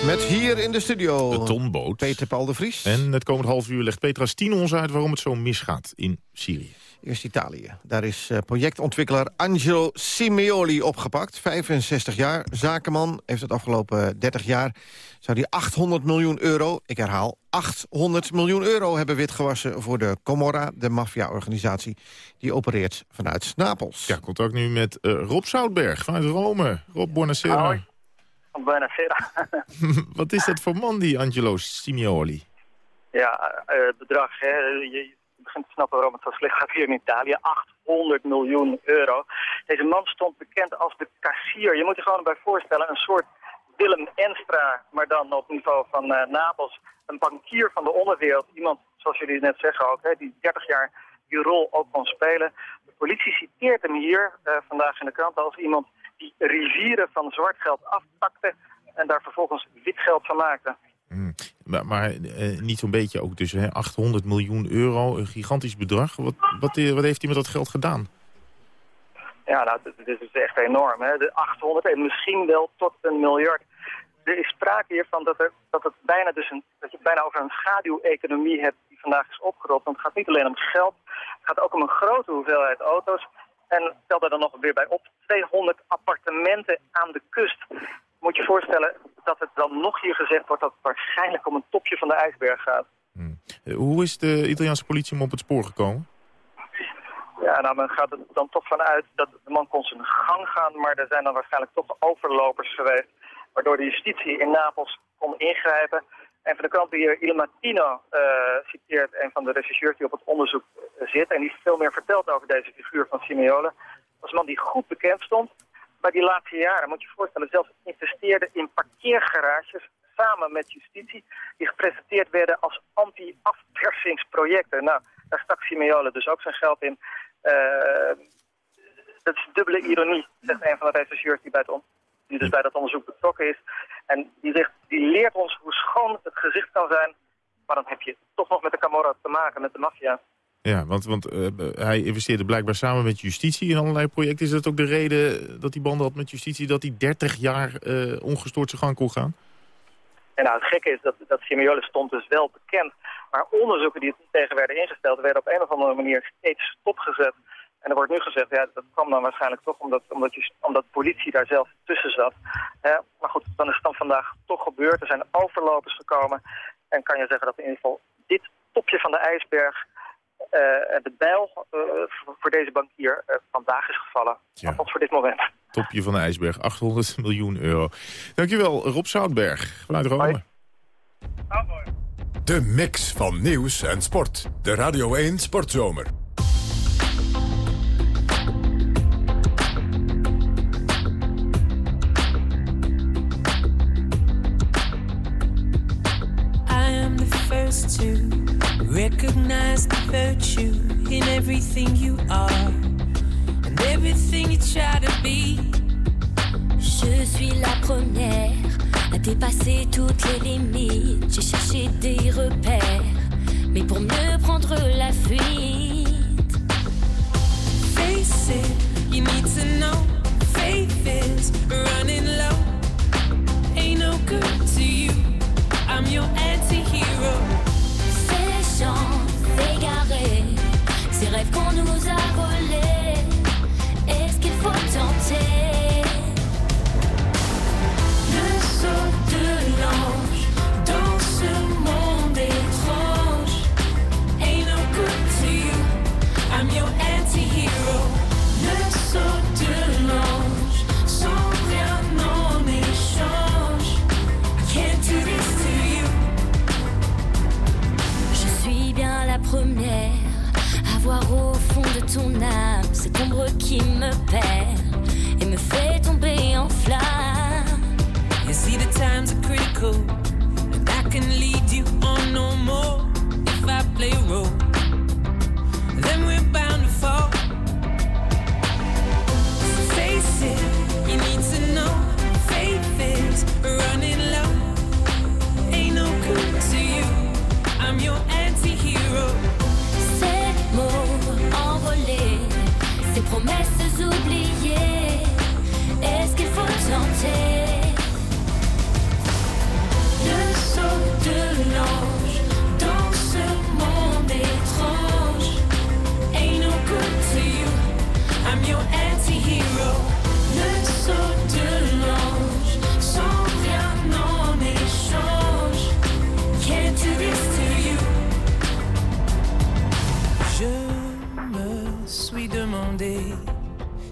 Met hier in de studio... De tonboot. Peter Paul de Vries. En het komend half uur legt Petra Stien ons uit waarom het zo misgaat in Syrië. Eerst Italië. Daar is uh, projectontwikkelaar Angelo Simeoli opgepakt. 65 jaar, zakenman. Heeft het afgelopen 30 jaar... zou die 800 miljoen euro, ik herhaal, 800 miljoen euro hebben witgewassen... voor de Comorra, de maffia-organisatie. Die opereert vanuit Napels. Ja, contact nu met uh, Rob Zoutberg vanuit Rome. Rob, buonasera. Hoi. Buonasera. Wat is dat voor man, die Angelo Simeoli? Ja, uh, bedrag, hè. Je, begint te snappen waarom het zo slecht gaat hier in Italië. 800 miljoen euro. Deze man stond bekend als de kassier. Je moet je gewoon bij voorstellen, een soort Willem Enstra, maar dan op niveau van uh, Napels. Een bankier van de onderwereld. Iemand, zoals jullie net zeggen ook, hè, die 30 jaar die rol ook kon spelen. De politie citeert hem hier uh, vandaag in de krant als iemand die rivieren van zwart geld afpakte en daar vervolgens wit geld van maakte. Hmm. Maar, maar eh, niet zo'n beetje ook dus, hè? 800 miljoen euro, een gigantisch bedrag. Wat, wat, eh, wat heeft hij met dat geld gedaan? Ja, nou, dit is echt enorm. Hè? De 800 en misschien wel tot een miljard. Er is sprake hiervan dat, er, dat, het bijna dus een, dat je bijna over een schaduweconomie hebt die vandaag is opgerold. Want het gaat niet alleen om geld, het gaat ook om een grote hoeveelheid auto's. En stel daar dan nog weer bij op, 200 appartementen aan de kust. Moet je voorstellen dat het dan nog hier gezegd wordt dat het waarschijnlijk om een topje van de ijsberg gaat. Hmm. Hoe is de Italiaanse politie om op het spoor gekomen? Ja, nou, men gaat er dan toch vanuit dat de man kon zijn gang gaan, maar er zijn dan waarschijnlijk toch overlopers geweest, waardoor de justitie in Napels kon ingrijpen. En van de krant hier Il Mattino uh, citeert een van de regisseurs die op het onderzoek uh, zit. En die veel meer vertelt over deze figuur van Simeone. Was een man die goed bekend stond. Maar die laatste jaren, moet je je voorstellen, zelfs investeerde in parkeergarages samen met justitie. Die gepresenteerd werden als anti-afpersingsprojecten. Nou, daar stak Simeone dus ook zijn geld in. Uh, dat is dubbele ironie, zegt een van de regisseurs die bij het die dus bij dat onderzoek betrokken is. En die, zegt, die leert ons hoe schoon het gezicht kan zijn, maar dan heb je toch nog met de Camorra te maken, met de maffia. Ja, want, want uh, hij investeerde blijkbaar samen met justitie in allerlei projecten. Is dat ook de reden dat hij banden had met justitie, dat hij 30 jaar uh, ongestoord zijn gang kon gaan? En nou, het gekke is dat, dat Simeone stond dus wel bekend. Maar onderzoeken die tegen werden ingesteld, werden op een of andere manier steeds stopgezet. En er wordt nu gezegd, ja, dat kwam dan waarschijnlijk toch omdat, omdat, je, omdat politie daar zelf tussen zat. maar goed, dan is het dan vandaag toch gebeurd. Er zijn overlopers gekomen. En kan je zeggen dat in ieder geval dit topje van de ijsberg... Uh, de bijl uh, voor deze bankier uh, vandaag is gevallen. Ja. Althans voor dit moment. Topje van de ijsberg, 800 miljoen euro. Dankjewel, Rob Zoutberg vanuit Rome. De mix van nieuws en sport. De Radio 1 Sportzomer. Recognize the virtue in everything you are and everything you try to be. Je suis la première à dépasser toutes les limites. J'ai cherché des repères, mais pour mieux prendre la fuite. Face it, you need to know. Faith is running low. Ain't no good to you. I'm your première à voir au fond de ton âme cette ombre qui me perd et me fait tomber en flamme. You see, the times are critical, and I can lead you on no more if I play a role. Then we're bound to fall. Face it, you need to know. Faith is running low. Ain't no good to you. I'm your. Ces mots envolés, ces promesses oubliées, est-ce qu'il faut tenter le saut de l'ange dans ce monde étrange? Ain't no good to you. I'm your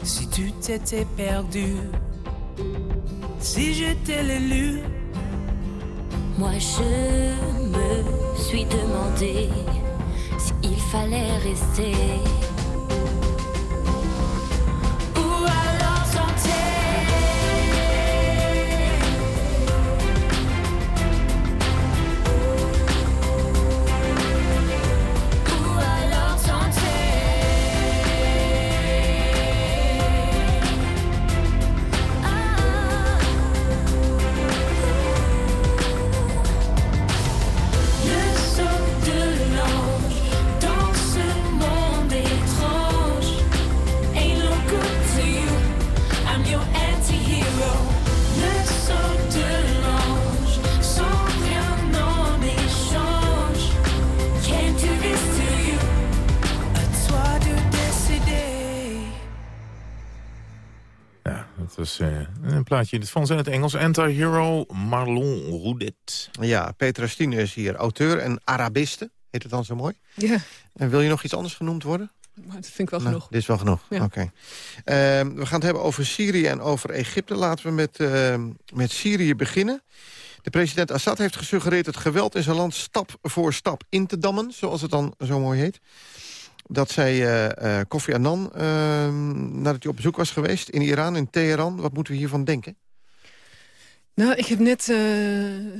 si tu t'étais perdu, si j'étais l'élu. Moi je me suis demandé s'il fallait rester. Eh, een plaatje in het Frans en het Engels. Anti-hero Marlon Roudet. Ja, Petra Stine is hier auteur en Arabiste. Heet het dan zo mooi? Ja, En wil je nog iets anders genoemd worden? maar dat vind ik wel Nou, genoeg. Dit is wel genoeg, Ja. oké. Ehm, we gaan het hebben over Syrië en over Egypte. Laten we met, ehm, met Syrië beginnen. De president Assad heeft gesuggereerd het geweld in zijn land stap voor stap in te dammen, zoals het dan zo mooi heet. Dat eh, eh, Kofi Annan ehm, nadat hij op bezoek was geweest in Iran, in Teheran. Wat moeten we hiervan denken? Nou, ik heb net eh,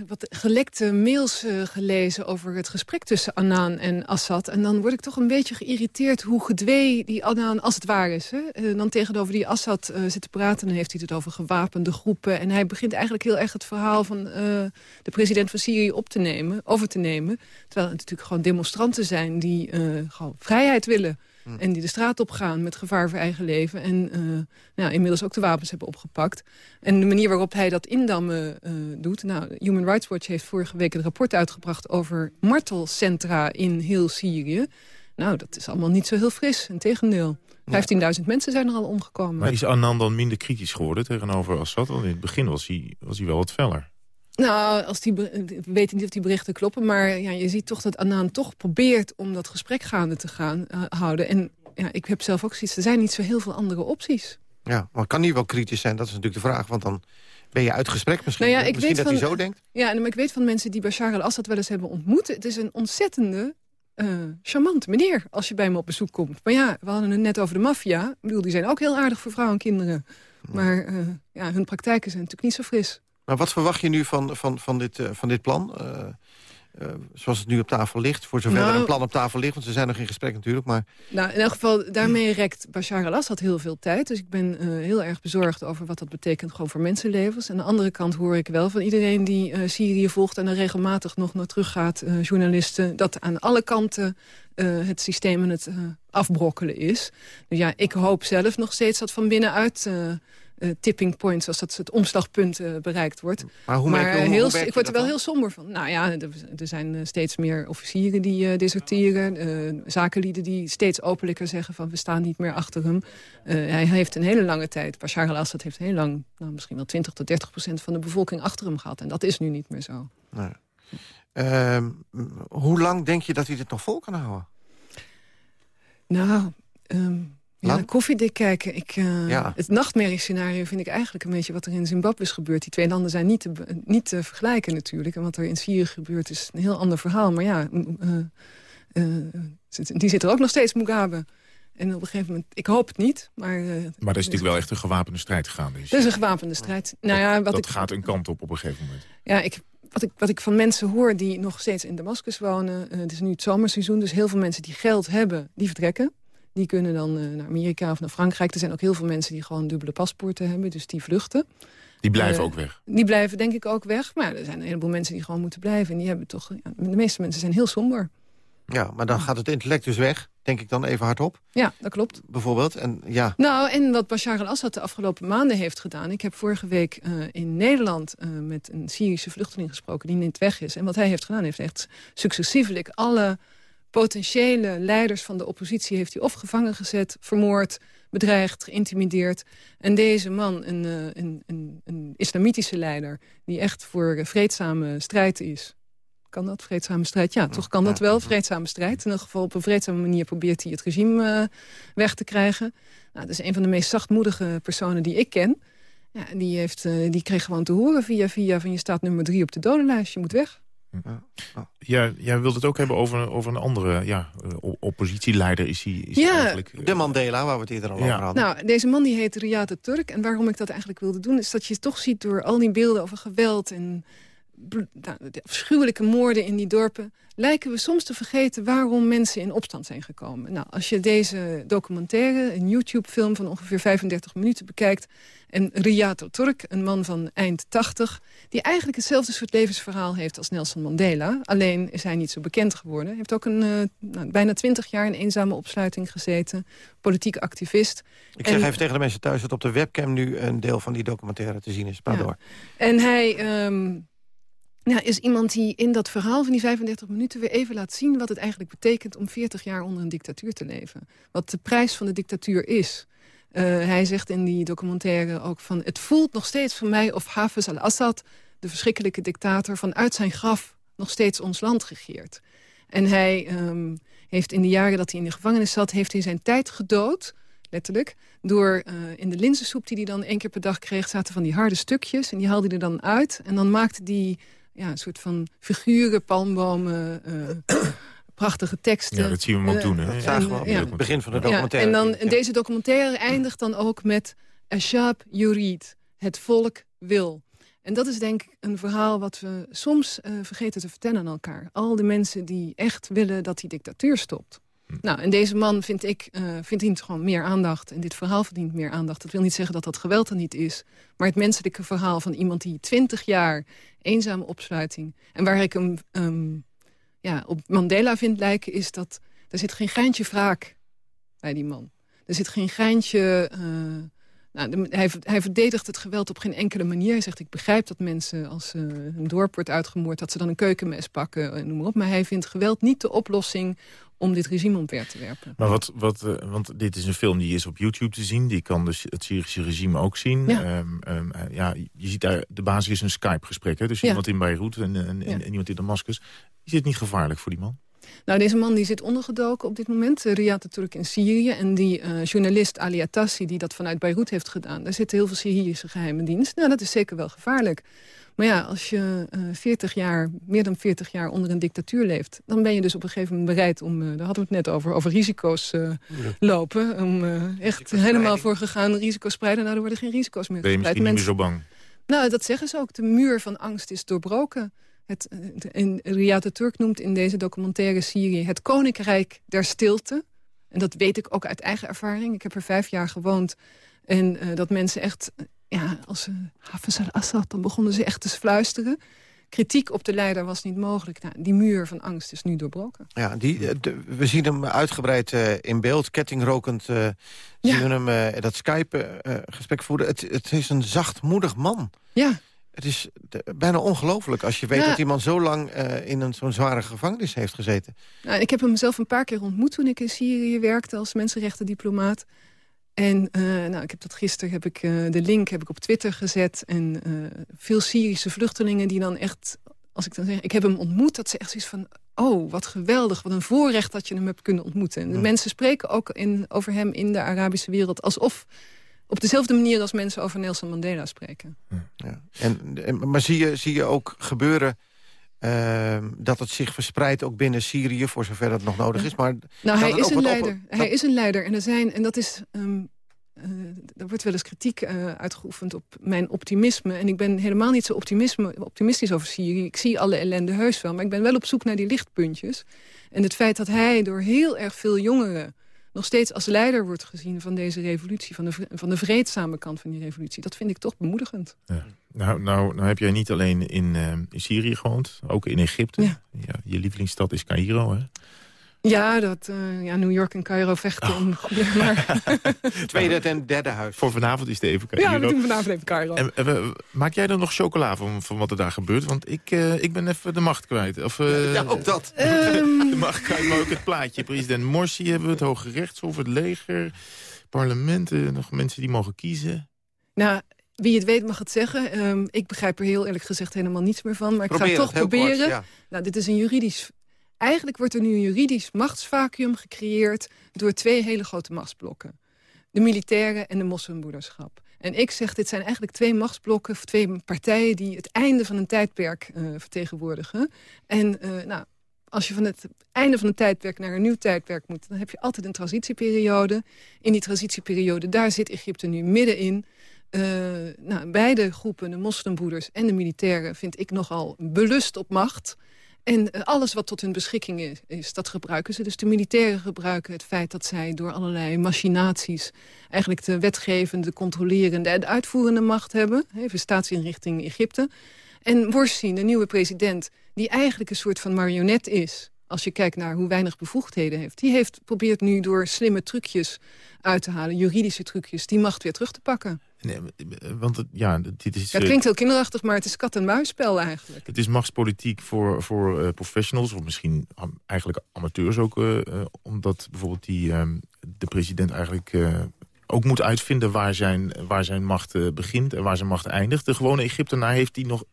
wat gelekte mails eh, gelezen over het gesprek tussen Annan en Assad. En dan word ik toch een beetje geïrriteerd hoe gedwee die Annan als het waar is. Hè? Eh, dan tegenover die Assad zit te praten, dan heeft hij het over gewapende groepen. En hij begint eigenlijk heel erg het verhaal van de president van Syrië op te nemen, over te nemen. Terwijl het natuurlijk gewoon demonstranten zijn die gewoon vrijheid willen. En die de straat op gaan met gevaar voor eigen leven. En uh, nou, inmiddels ook de wapens hebben opgepakt. En de manier waarop hij dat indammen uh, doet... Nou, Human Rights Watch heeft vorige week een rapport uitgebracht... over martelcentra in heel Syrië. Nou, dat is allemaal niet zo heel fris. Integendeel. 15.000 mensen zijn er al omgekomen. Maar is Annan dan minder kritisch geworden tegenover Assad? Want in het begin was hij, was hij wel wat feller. Nou, als die, ik weet niet of die berichten kloppen... maar ja, je ziet toch dat Annan toch probeert om dat gesprek gaande te gaan uh, houden. En ja, ik heb zelf ook zoiets, er zijn niet zo heel veel andere opties. Ja, maar kan die wel kritisch zijn? Dat is natuurlijk de vraag, want dan ben je uit gesprek misschien. Nou ja, misschien dat van, hij zo denkt? Ja, maar ik weet van mensen die Bashar al-Assad wel eens hebben ontmoet... het is een ontzettende, uh, charmante meneer als je bij hem op bezoek komt. Maar ja, we hadden het net over de maffia. Ik bedoel, die zijn ook heel aardig voor vrouwen en kinderen. Maar uh, ja, hun praktijken zijn natuurlijk niet zo fris. Maar wat verwacht je nu van, van, van, dit, uh, van dit plan? Uh, uh, zoals het nu op tafel ligt. Voor zover Nou- er een plan op tafel ligt. Want ze zijn nog in gesprek natuurlijk. Maar Nou, in elk geval, daarmee rekt Bashar al-Assad heel veel tijd. Dus ik ben uh, heel erg bezorgd over wat dat betekent gewoon voor mensenlevens. Aan de andere kant hoor ik wel van iedereen die uh, Syrië volgt... en er regelmatig nog naar terug gaat, uh, journalisten... dat aan alle kanten het systeem en het afbrokkelen is. Dus ja, ik hoop zelf nog steeds dat van binnenuit... Uh, uh, tipping point, zoals dat het omslagpunt uh, bereikt wordt. Maar, hoe maar merk, hoe, heel, hoe ik word je er wel heel somber van. Nou ja, er, er zijn steeds meer officieren die uh, deserteren. zakenlieden die steeds openlijker zeggen van we staan niet meer achter hem. hij heeft een hele lange tijd, Bashar al-Assad heeft heel lang... Nou, misschien wel 20 tot 30 procent van de bevolking achter hem gehad. En dat is nu niet meer zo. Ehm, hoe lang denk je dat hij dit nog vol kan houden? Nou... Um, ja, koffiedik kijken. Ik, uh, ja. Het nachtmerriescenario vind ik eigenlijk een beetje wat er in Zimbabwe is gebeurd. Die twee landen zijn niet te, niet te vergelijken natuurlijk. En wat er in Syrië gebeurt is een heel ander verhaal. Maar ja, uh, eh, zit- die zit er ook nog steeds, Mugabe. En op een gegeven moment, ik hoop het niet, maar... eh, Maar er is natuurlijk wel echt een gewapende strijd gaande. Er is een gewapende strijd. Nou ja, wat dat ik, gaat een kant op op een gegeven moment. ja, ik, wat, ik, wat ik van mensen hoor die nog steeds in Damascus wonen... eh, het is nu het zomerseizoen, dus heel veel mensen die geld hebben, die vertrekken. Die kunnen dan eh, naar Amerika of naar Frankrijk. Er zijn ook heel veel mensen die gewoon dubbele paspoorten hebben, dus die vluchten. Die blijven Eh, ook weg. Die blijven denk ik ook weg. Maar er zijn een heleboel mensen die gewoon moeten blijven. En die hebben toch, ja, de meeste mensen zijn heel somber. Ja, maar dan gaat het intellect dus weg, denk ik dan even hardop. Ja, dat klopt. Bijvoorbeeld. En ja, Nou, en wat Bashar al-Assad de afgelopen maanden heeft gedaan... ik heb vorige week eh, in Nederland eh, met een Syrische vluchteling gesproken... die niet weg is. En wat hij heeft gedaan, heeft echt successievelijk... alle potentiële leiders van de oppositie heeft hij of gevangen gezet... vermoord, bedreigd, geïntimideerd. En deze man, een, eh, een, een, een islamitische leider... die echt voor vreedzame strijd is... Kan dat, vreedzame strijd? Ja, toch kan dat wel, vreedzame strijd. In ieder geval op een vreedzame manier probeert hij het regime eh, weg te krijgen. Nou, dat is een van de meest zachtmoedige personen die ik ken. Ja, die, heeft, eh, die kreeg gewoon te horen via via van je staat nummer drie op de dodenlijst, je moet weg. Ja, jij wilt het ook hebben over, over een andere ja, eh, oppositieleider. Is hij, is Ja. eigenlijk... eh, de Mandela, waar we het eerder al Ja. over hadden. Nou, deze man die heet Riyad Turk. En waarom ik dat eigenlijk wilde doen... is dat je toch ziet door al die beelden over geweld... en de afschuwelijke moorden in die dorpen... lijken we soms te vergeten waarom mensen in opstand zijn gekomen. Nou, als je deze documentaire, een YouTube-film van ongeveer 35 minuten bekijkt... en Riyad Turk, een man van eind 80... die eigenlijk hetzelfde soort levensverhaal heeft als Nelson Mandela... alleen is hij niet zo bekend geworden. Hij heeft ook een, eh, nou, bijna 20 jaar in eenzame opsluiting gezeten. Politiek activist. Ik zeg En- even tegen de mensen thuis dat op de webcam nu een deel van die documentaire te zien is. Maar Ja. door. En hij ehm, is iemand die in dat verhaal van die 35 minuten... weer even laat zien wat het eigenlijk betekent... om 40 jaar onder een dictatuur te leven. Wat de prijs van de dictatuur is. Eh, hij zegt in die documentaire ook van... het voelt nog steeds voor mij of Hafez al-Assad... de verschrikkelijke dictator vanuit zijn graf... nog steeds ons land regeert. En hij ehm, heeft in de jaren dat hij in de gevangenis zat... heeft hij zijn tijd gedood letterlijk. Door eh, in de linzensoep die hij dan één keer per dag kreeg... zaten van die harde stukjes en die haalde hij er dan uit. En dan maakte die ja, een soort van figuren, palmbomen... eh, prachtige teksten. Ja, dat zien we hem ook Eh, doen. Hè? Dat zagen we ja. het begin van de Ja, documentaire. en, dan, en deze documentaire eindigt dan ook met... Ashab Yurid, het volk wil. En dat is denk ik een verhaal wat we soms eh, vergeten te vertellen aan elkaar. Al de mensen die echt willen dat die dictatuur stopt. Nou, en deze man vind ik, eh verdient gewoon meer aandacht. En dit verhaal verdient meer aandacht. Dat wil niet zeggen dat dat geweld er niet is. Maar het menselijke verhaal van iemand die 20 jaar eenzame opsluiting... en waar ik hem ehm, ja, op Mandela vind lijken... is dat er zit geen geintje wraak bij die man. Er zit geen geintje... eh, nou, hij, hij verdedigt het geweld op geen enkele manier. Hij zegt, ik begrijp dat mensen als eh, een dorp wordt uitgemoord... dat ze dan een keukenmes pakken, en noem maar op. Maar hij vindt geweld niet de oplossing om dit regime omver te werpen. Maar wat, wat, eh, want dit is een film die is op YouTube te zien. Die kan dus het Syrische regime ook zien. Ja. Eh, ja, je ziet daar, de basis is een Skype-gesprek. Dus Ja. iemand in Beirut en, en, en, Ja. en iemand in Damascus. Is dit niet gevaarlijk voor die man? Nou, deze man die zit ondergedoken op dit moment. Uh, Riyad Turk in Syrië. En die eh, journalist Ali Atassi, die dat vanuit Beirut heeft gedaan... daar zitten heel veel Syrische geheime dienst. Nou, dat is zeker wel gevaarlijk. Maar ja, als je eh 40 jaar, meer dan 40 jaar onder een dictatuur leeft... dan ben je dus op een gegeven moment bereid om... eh, daar hadden we het net over, over risico's eh, lopen. Om eh, echt helemaal voor gegaan risico's spreiden. Nou, er worden geen risico's meer Ben je gespreid. misschien niet meer zo bang? Nou, dat zeggen ze ook. De muur van angst is doorbroken. Het, eh, en Riyad Turk noemt in deze documentaire Syrië... het koninkrijk der stilte. En dat weet ik ook uit eigen ervaring. Ik heb er vijf jaar gewoond. En eh, dat mensen echt... eh, ja, als ze Hafez al-Assad, dan begonnen ze echt te fluisteren. Kritiek op de leider was niet mogelijk. Nou, die muur van angst is nu doorbroken. Ja, die, eh, de- we zien hem uitgebreid eh, in beeld, kettingrokend. eh zien we hem eh, dat Skype-gesprek voeren. Het, het is een zachtmoedig man. Ja. Het is bijna ongelooflijk als je weet Ja. dat iemand zo lang eh, in een zo'n zware gevangenis heeft gezeten. Nou, ik heb hem zelf een paar keer ontmoet toen ik in Syrië werkte als mensenrechtendiplomaat. En eh, nou, ik heb dat gisteren heb ik, eh, de link heb ik op Twitter gezet. En eh, veel Syrische vluchtelingen die dan echt, als ik dan zeg, ik heb hem ontmoet, dat ze echt zoiets van, oh, wat geweldig, wat een voorrecht dat je hem hebt kunnen ontmoeten. En de mensen spreken ook in, over hem in de Arabische wereld alsof op dezelfde manier als mensen over Nelson Mandela spreken. Ja. En, en- maar zie je, zie je ook gebeuren Ehm, dat het zich verspreidt ook binnen Syrië, voor zover dat nog nodig is. Maar Nou, gaat hij is een leider. op- Hij is een leider. En er zijn, en dat is. eh, er wordt wel eens kritiek eh, uitgeoefend op mijn optimisme. En ik ben helemaal niet zo optimisme, optimistisch over Syrië. Ik zie alle ellende heus wel. Maar ik ben wel op zoek naar die lichtpuntjes. En het feit dat hij door heel erg veel jongeren nog steeds als leider wordt gezien van deze revolutie, van de, van de vreedzame kant van die revolutie, dat vind ik toch bemoedigend. Nou, nou, nou heb jij niet alleen in, eh, in Syrië gewoond, ook in Egypte. Ja. je lievelingsstad is Cairo, hè? Ja, dat, eh, ja New York en Cairo vechten om goede. Maar, Tweede en derde huis. Voor vanavond is het even Cairo. ja, we doen vanavond even Cairo. En, eh, maak jij dan nog chocola van, van wat er daar gebeurt? Want ik, eh, ik ben even de macht kwijt. Of, eh, Ja, ook dat. De macht kwijt, maar ook het plaatje. President Morsi hebben we, het Hoge Rechtshof, het leger, parlementen, nog mensen die mogen kiezen. Nou, wie het weet mag het zeggen. Ehm, ik begrijp er heel eerlijk gezegd helemaal niets meer van. Maar ik Probeer ga het, het toch kort, proberen. ja. Nou, dit is een juridisch... Eigenlijk wordt er nu een juridisch machtsvacuum gecreëerd... door twee hele grote machtsblokken. De militairen en de moslimbroederschap. En ik zeg, dit zijn eigenlijk twee machtsblokken... of twee partijen die het einde van een tijdperk eh, vertegenwoordigen. En eh, nou, als je van het einde van een tijdperk naar een nieuw tijdperk moet... dan heb je altijd een transitieperiode. In die transitieperiode, daar zit Egypte nu middenin... Eh, nou, beide groepen, de moslimbroeders en de militairen... vind ik nogal belust op macht. En eh, alles wat tot hun beschikking is, dat gebruiken ze. Dus de militairen gebruiken het feit dat zij door allerlei machinaties... eigenlijk de wetgevende, controlerende en de uitvoerende macht hebben. Even staatsinrichting Egypte. En Morsi, de nieuwe president, die eigenlijk een soort van marionet is... als je kijkt naar hoe weinig bevoegdheden heeft... die heeft probeert nu door slimme trucjes uit te halen, juridische trucjes... die macht weer terug te pakken. Nee, want het, ja, dit is... Het eh, klinkt heel kinderachtig, maar het is kat-en-muisspel eigenlijk. Het is machtspolitiek voor, voor eh, professionals, of misschien eigenlijk amateurs ook. eh, omdat bijvoorbeeld die, ehm, de president eigenlijk ook moet uitvinden waar zijn, waar zijn macht begint en waar zijn macht eindigt. De gewone Egyptenaar heeft die nog...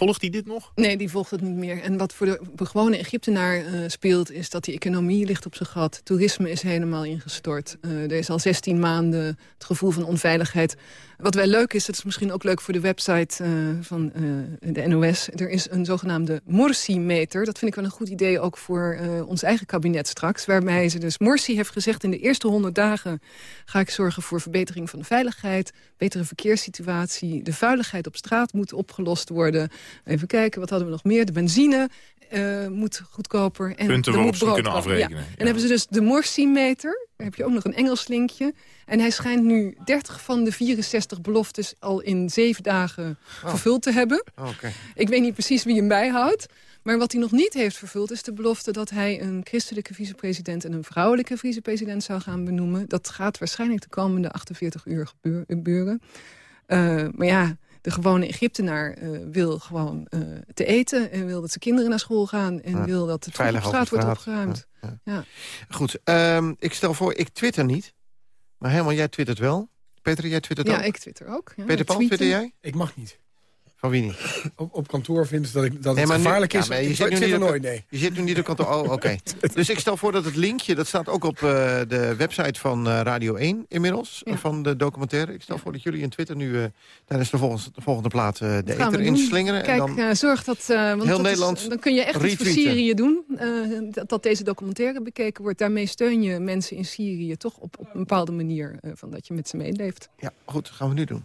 Volgt hij dit nog? Nee, die volgt het niet meer. En wat voor de gewone Egyptenaar eh, speelt... is dat die economie ligt op zijn gat. Toerisme is helemaal ingestort. Eh, er is al 16 maanden het gevoel van onveiligheid. Wat wel leuk is, dat is misschien ook leuk voor de website eh, van eh, de NOS... er is een zogenaamde Morsi-meter. Dat vind ik wel een goed idee ook voor eh, ons eigen kabinet straks. Waarbij ze dus... Morsi heeft gezegd, in de eerste 100 dagen ga ik zorgen voor verbetering van de veiligheid... betere verkeerssituatie, de vuiligheid op straat moet opgelost worden... Even kijken, wat hadden we nog meer? De benzine eh, moet goedkoper. En Punten waarop moet ze kunnen komen. afrekenen, Ja. En ja. hebben ze dus de Morsi-meter. Daar heb je ook nog een Engels linkje. En hij schijnt nu 30 van de 64 beloftes al in zeven dagen vervuld te hebben. Oké. Ik weet niet precies wie hem bijhoudt. Maar wat hij nog niet heeft vervuld is de belofte dat hij een christelijke vicepresident en een vrouwelijke vicepresident zou gaan benoemen. Dat gaat waarschijnlijk de komende 48 uur gebeur- gebeuren. Eh, maar ja, de gewone Egyptenaar eh, wil gewoon eh, te eten... en wil dat zijn kinderen naar school gaan... en Ja. wil dat de troep op straat wordt opgeruimd. Ja, Ja. Goed, ehm, ik stel voor, ik twitter niet. Maar helemaal, jij twittert wel. Peter, jij twittert Ja, ook? ik twitter ook. Ja, Peter Pan, twitter jij? Ik mag niet. Van wie niet? Op, op kantoor vinden ze dat, ik, dat Nee, het nu- gevaarlijk ja, is. maar je ik zit nu op- nooit, nee. Je zit nu niet op kantoor. Oh, oké. dus ik stel voor dat het linkje, dat staat ook op eh, de website van eh, Radio 1 inmiddels. Van de documentaire. Ik stel voor dat jullie in Twitter nu eh, tijdens de volgende, de volgende plaat eh, de Dat eter inslingeren. Kijk, en dan zorg dat... eh, want heel dat is- dan kun je echt iets voor. Syrië doen. eh, dat, dat deze documentaire bekeken wordt. Daarmee steun je mensen in Syrië toch op, op een bepaalde manier... eh, van dat je met ze meeleeft. Ja, goed, gaan we nu doen.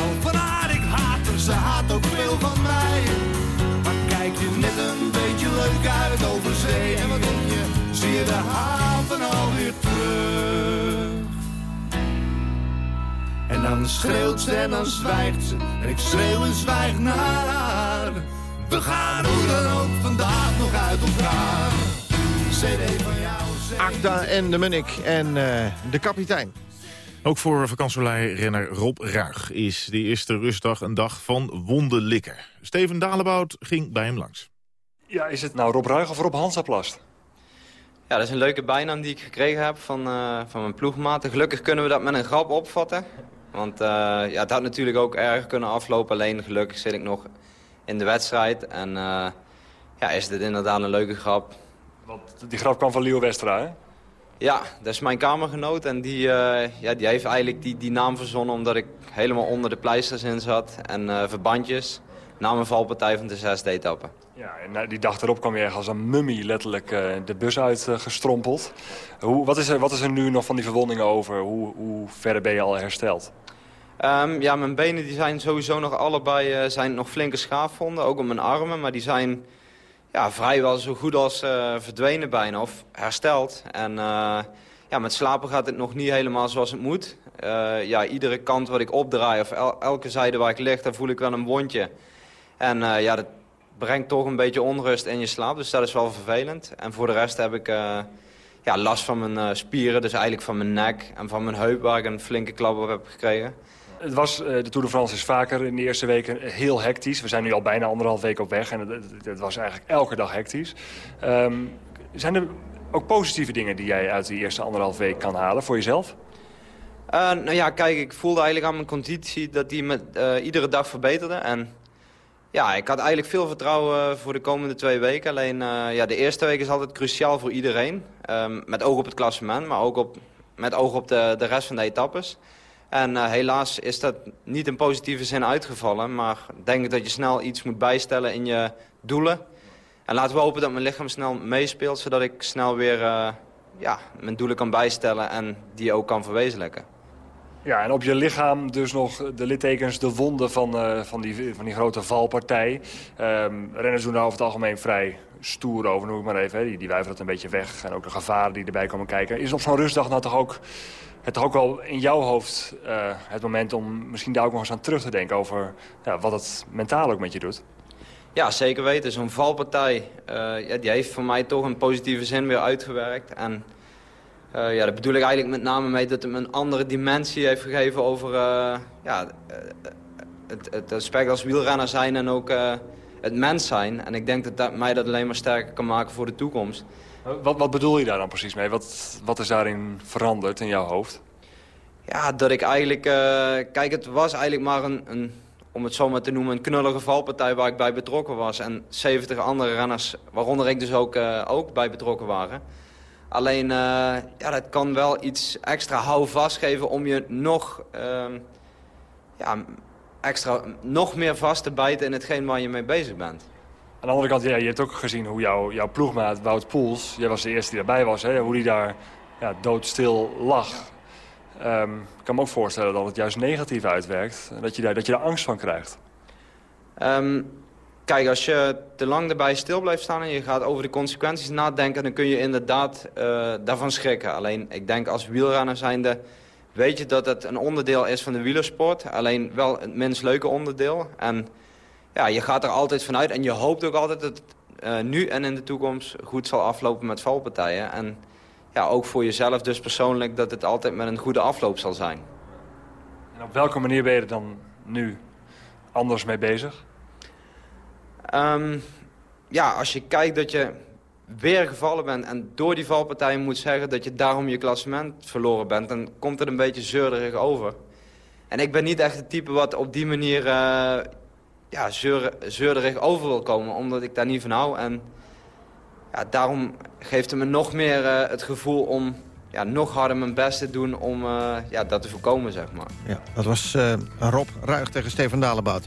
Hou haar, ik haat haar, ze haat ook veel van mij. Maar kijk je net een beetje leuk uit over zee en wat denk je, zie je de haven alweer terug. En dan schreeuwt ze en dan zwijgt ze, en ik schreeuw en zwijg naar haar. We gaan hoe dan ook vandaag nog uit elkaar. CD van jou, Akda en de Munnik en eh, de kapitein. Ook voor vakantielei-renner Rob Ruig is de eerste rustdag een dag van wonderlikken. Steven Dalebout ging bij hem langs. Ja, is het nou Rob Ruig of Rob Hansaplast? Ja, dat is een leuke bijnaam die ik gekregen heb van, eh, van mijn ploegmaten. Gelukkig kunnen we dat met een grap opvatten. Want eh, ja, het had natuurlijk ook erg kunnen aflopen. Alleen gelukkig zit ik nog in de wedstrijd. En eh, ja, is dit inderdaad een leuke grap. Want die grap kwam van Leo Westra, hè? Ja, dat is mijn kamergenoot. En die, eh, ja, die heeft eigenlijk die, die naam verzonnen omdat ik helemaal onder de pleisters in zat. En eh, verbandjes. Na mijn valpartij van de zesde etappe. Ja, en eh, die dag erop kwam je echt als een mummie letterlijk de bus uitgestrompeld. Hoe, wat, is er, wat is er nu nog van die verwondingen over? Hoe, hoe ver ben je al hersteld? Ehm, ja, mijn benen die zijn sowieso nog allebei eh, zijn nog flinke schaafwonden. Ook op mijn armen, maar die zijn ja, vrijwel zo goed als eh, verdwenen bijna. Of hersteld. En eh, ja, met slapen gaat het nog niet helemaal zoals het moet. Eh, ja, iedere kant wat ik opdraai of el- elke zijde waar ik lig, daar voel ik wel een wondje. En ja, dat brengt toch een beetje onrust in je slaap. Dus dat is wel vervelend. En voor de rest heb ik ja, last van mijn spieren. Dus eigenlijk van mijn nek en van mijn heup waar ik een flinke klap op heb gekregen. Het was, eh, de Tour de France is vaker in de eerste weken heel hectisch. We zijn nu al bijna anderhalf week op weg en het, het- was eigenlijk elke dag hectisch. Ehm, zijn er ook positieve dingen die jij uit die eerste anderhalf week kan halen voor jezelf? Eh, nou ja, kijk, ik voelde eigenlijk aan mijn conditie dat die met eh, iedere dag verbeterde. En ja, ik had eigenlijk veel vertrouwen voor de komende twee weken. Alleen ja, de eerste week is altijd cruciaal voor iedereen. Ehm, met oog op het klassement, maar ook op, met oog op de, de rest van de etappes. En eh, helaas is dat niet in positieve zin uitgevallen. Maar ik denk dat je snel iets moet bijstellen in je doelen. En laten we hopen dat mijn lichaam snel meespeelt... zodat ik snel weer eh, ja, mijn doelen kan bijstellen en die ook kan verwezenlijken. Ja, en op je lichaam dus nog de littekens, de wonden van, eh, van, die, van die grote valpartij. Ehm, renners doen daar over het algemeen vrij stoer over, noem ik maar even. Hè. Die, die dat een beetje weg. En ook de gevaren die erbij komen kijken. Is op zo'n rustdag nou toch ook, het ook wel in jouw hoofd eh, het moment om misschien daar ook nog eens aan terug te denken... over ja, wat het mentaal ook met je doet? Ja, zeker weten. Zo'n valpartij, eh, ja, die heeft voor mij toch een positieve zin weer uitgewerkt. En eh, ja, daar bedoel ik eigenlijk met name mee dat het me een andere dimensie heeft gegeven over ja, het, het aspect als wielrenner zijn en ook het mens zijn. En ik denk dat dat mij dat alleen maar sterker kan maken voor de toekomst. Wat, wat bedoel je daar dan precies mee? Wat, wat is daarin veranderd in jouw hoofd? Ja, dat ik eigenlijk... eh, kijk, het was eigenlijk maar een, een, om het zo maar te noemen, een knullige valpartij waar ik bij betrokken was. En 70 andere renners, waaronder ik dus ook, eh, ook bij betrokken waren. Alleen, eh, ja, dat kan wel iets extra houvast geven om je nog, ehm, ja, extra, nog meer vast te bijten in hetgeen waar je mee bezig bent. Aan de andere kant, ja, je hebt ook gezien hoe jouw jouw ploegmaat Wout Poels... jij was de eerste die daarbij was, hè, hoe die daar ja, doodstil lag. Ehm, ik kan me ook voorstellen dat het juist negatief uitwerkt. en Dat je daar, dat je daar angst van krijgt. Ehm, kijk, als je te lang erbij stil blijft staan en je gaat over de consequenties nadenken... dan kun je inderdaad eh, daarvan schrikken. Alleen, ik denk als wielrenner zijnde weet je dat het een onderdeel is van de wielersport. Alleen wel het minst leuke onderdeel. En ja, je gaat er altijd vanuit en je hoopt ook altijd dat het eh, nu en in de toekomst goed zal aflopen met valpartijen. En ja, ook voor jezelf dus persoonlijk dat het altijd met een goede afloop zal zijn. En op welke manier ben je er dan nu anders mee bezig? Ehm, ja, als je kijkt dat je weer gevallen bent en door die valpartij moet zeggen dat je daarom je klassement verloren bent, dan komt het een beetje zeurderig over. En ik ben niet echt het type wat op die manier uh, ja, zeur, zeurderig over wil komen, omdat ik daar niet van hou. En ja, daarom geeft het me nog meer uh, het gevoel om ja, nog harder mijn best te doen om uh, ja, dat te voorkomen, zeg maar. Ja, dat was uh, Rob Ruig tegen Steven Dalebout.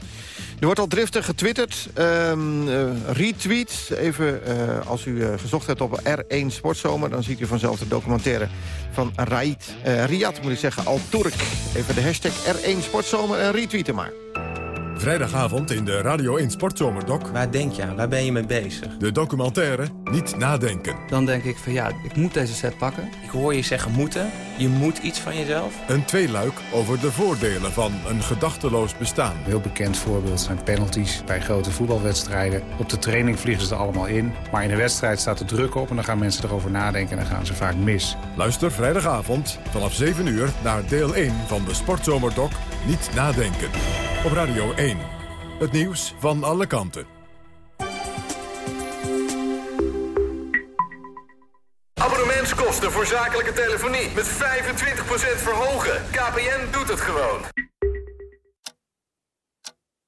Er wordt al driftig getwitterd, um, retweet. Even, als u gezocht hebt op R1 Sportzomer... dan ziet u vanzelf de documentaire van Raid, Riyad, moet ik zeggen, Al-Turk. Even de hashtag R1 Sportzomer en retweeten maar. Vrijdagavond in de Radio 1 Sportzomerdoc. Waar denk je aan? Waar ben je mee bezig? De documentaire Niet Nadenken. Dan denk ik van ja, ik moet deze set pakken. Ik hoor je zeggen moeten. Je moet iets van jezelf. Een tweeluik over de voordelen van een gedachteloos bestaan. Een heel bekend voorbeeld zijn penalties bij grote voetbalwedstrijden. Op de training vliegen ze er allemaal in. Maar in de wedstrijd staat er druk op en dan gaan mensen erover nadenken en dan gaan ze vaak mis. Luister vrijdagavond vanaf 7 uur naar deel 1 van de Sportzomerdoc Niet Nadenken. Op Radio 1. Het nieuws van alle kanten. Abonnementskosten voor zakelijke telefonie met 25% verhogen. KPN doet het gewoon.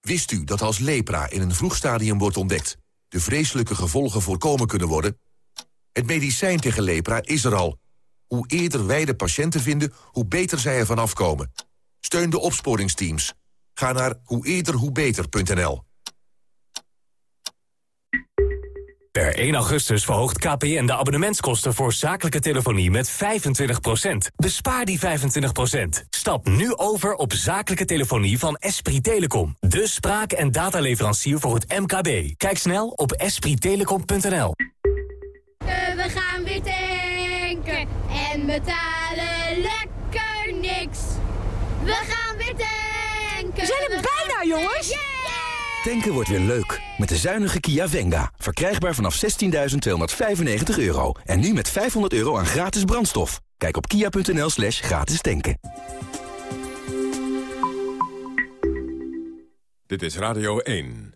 Wist u dat als lepra in een vroeg stadium wordt ontdekt... de vreselijke gevolgen voorkomen kunnen worden? Het medicijn tegen lepra is er al. Hoe eerder wij de patiënten vinden, hoe beter zij ervan afkomen. Steun de opsporingsteams. Ga naar hoe eerder hoe beter.nl. Per 1 augustus verhoogt KPN de abonnementskosten voor zakelijke telefonie met 25% Bespaar die 25% Stap nu over op zakelijke telefonie van Esprit Telecom. De spraak- en dataleverancier voor het MKB. Kijk snel op esprittelecom.nl. We gaan weer tanken en betalen lekker niks. We gaan. We zijn er bijna, jongens. Tanken wordt weer leuk. Met de zuinige Kia Venga. Verkrijgbaar vanaf 16.295 euro. En nu met 500 euro aan gratis brandstof. Kijk op kia.nl slash gratis tanken. Dit is Radio 1.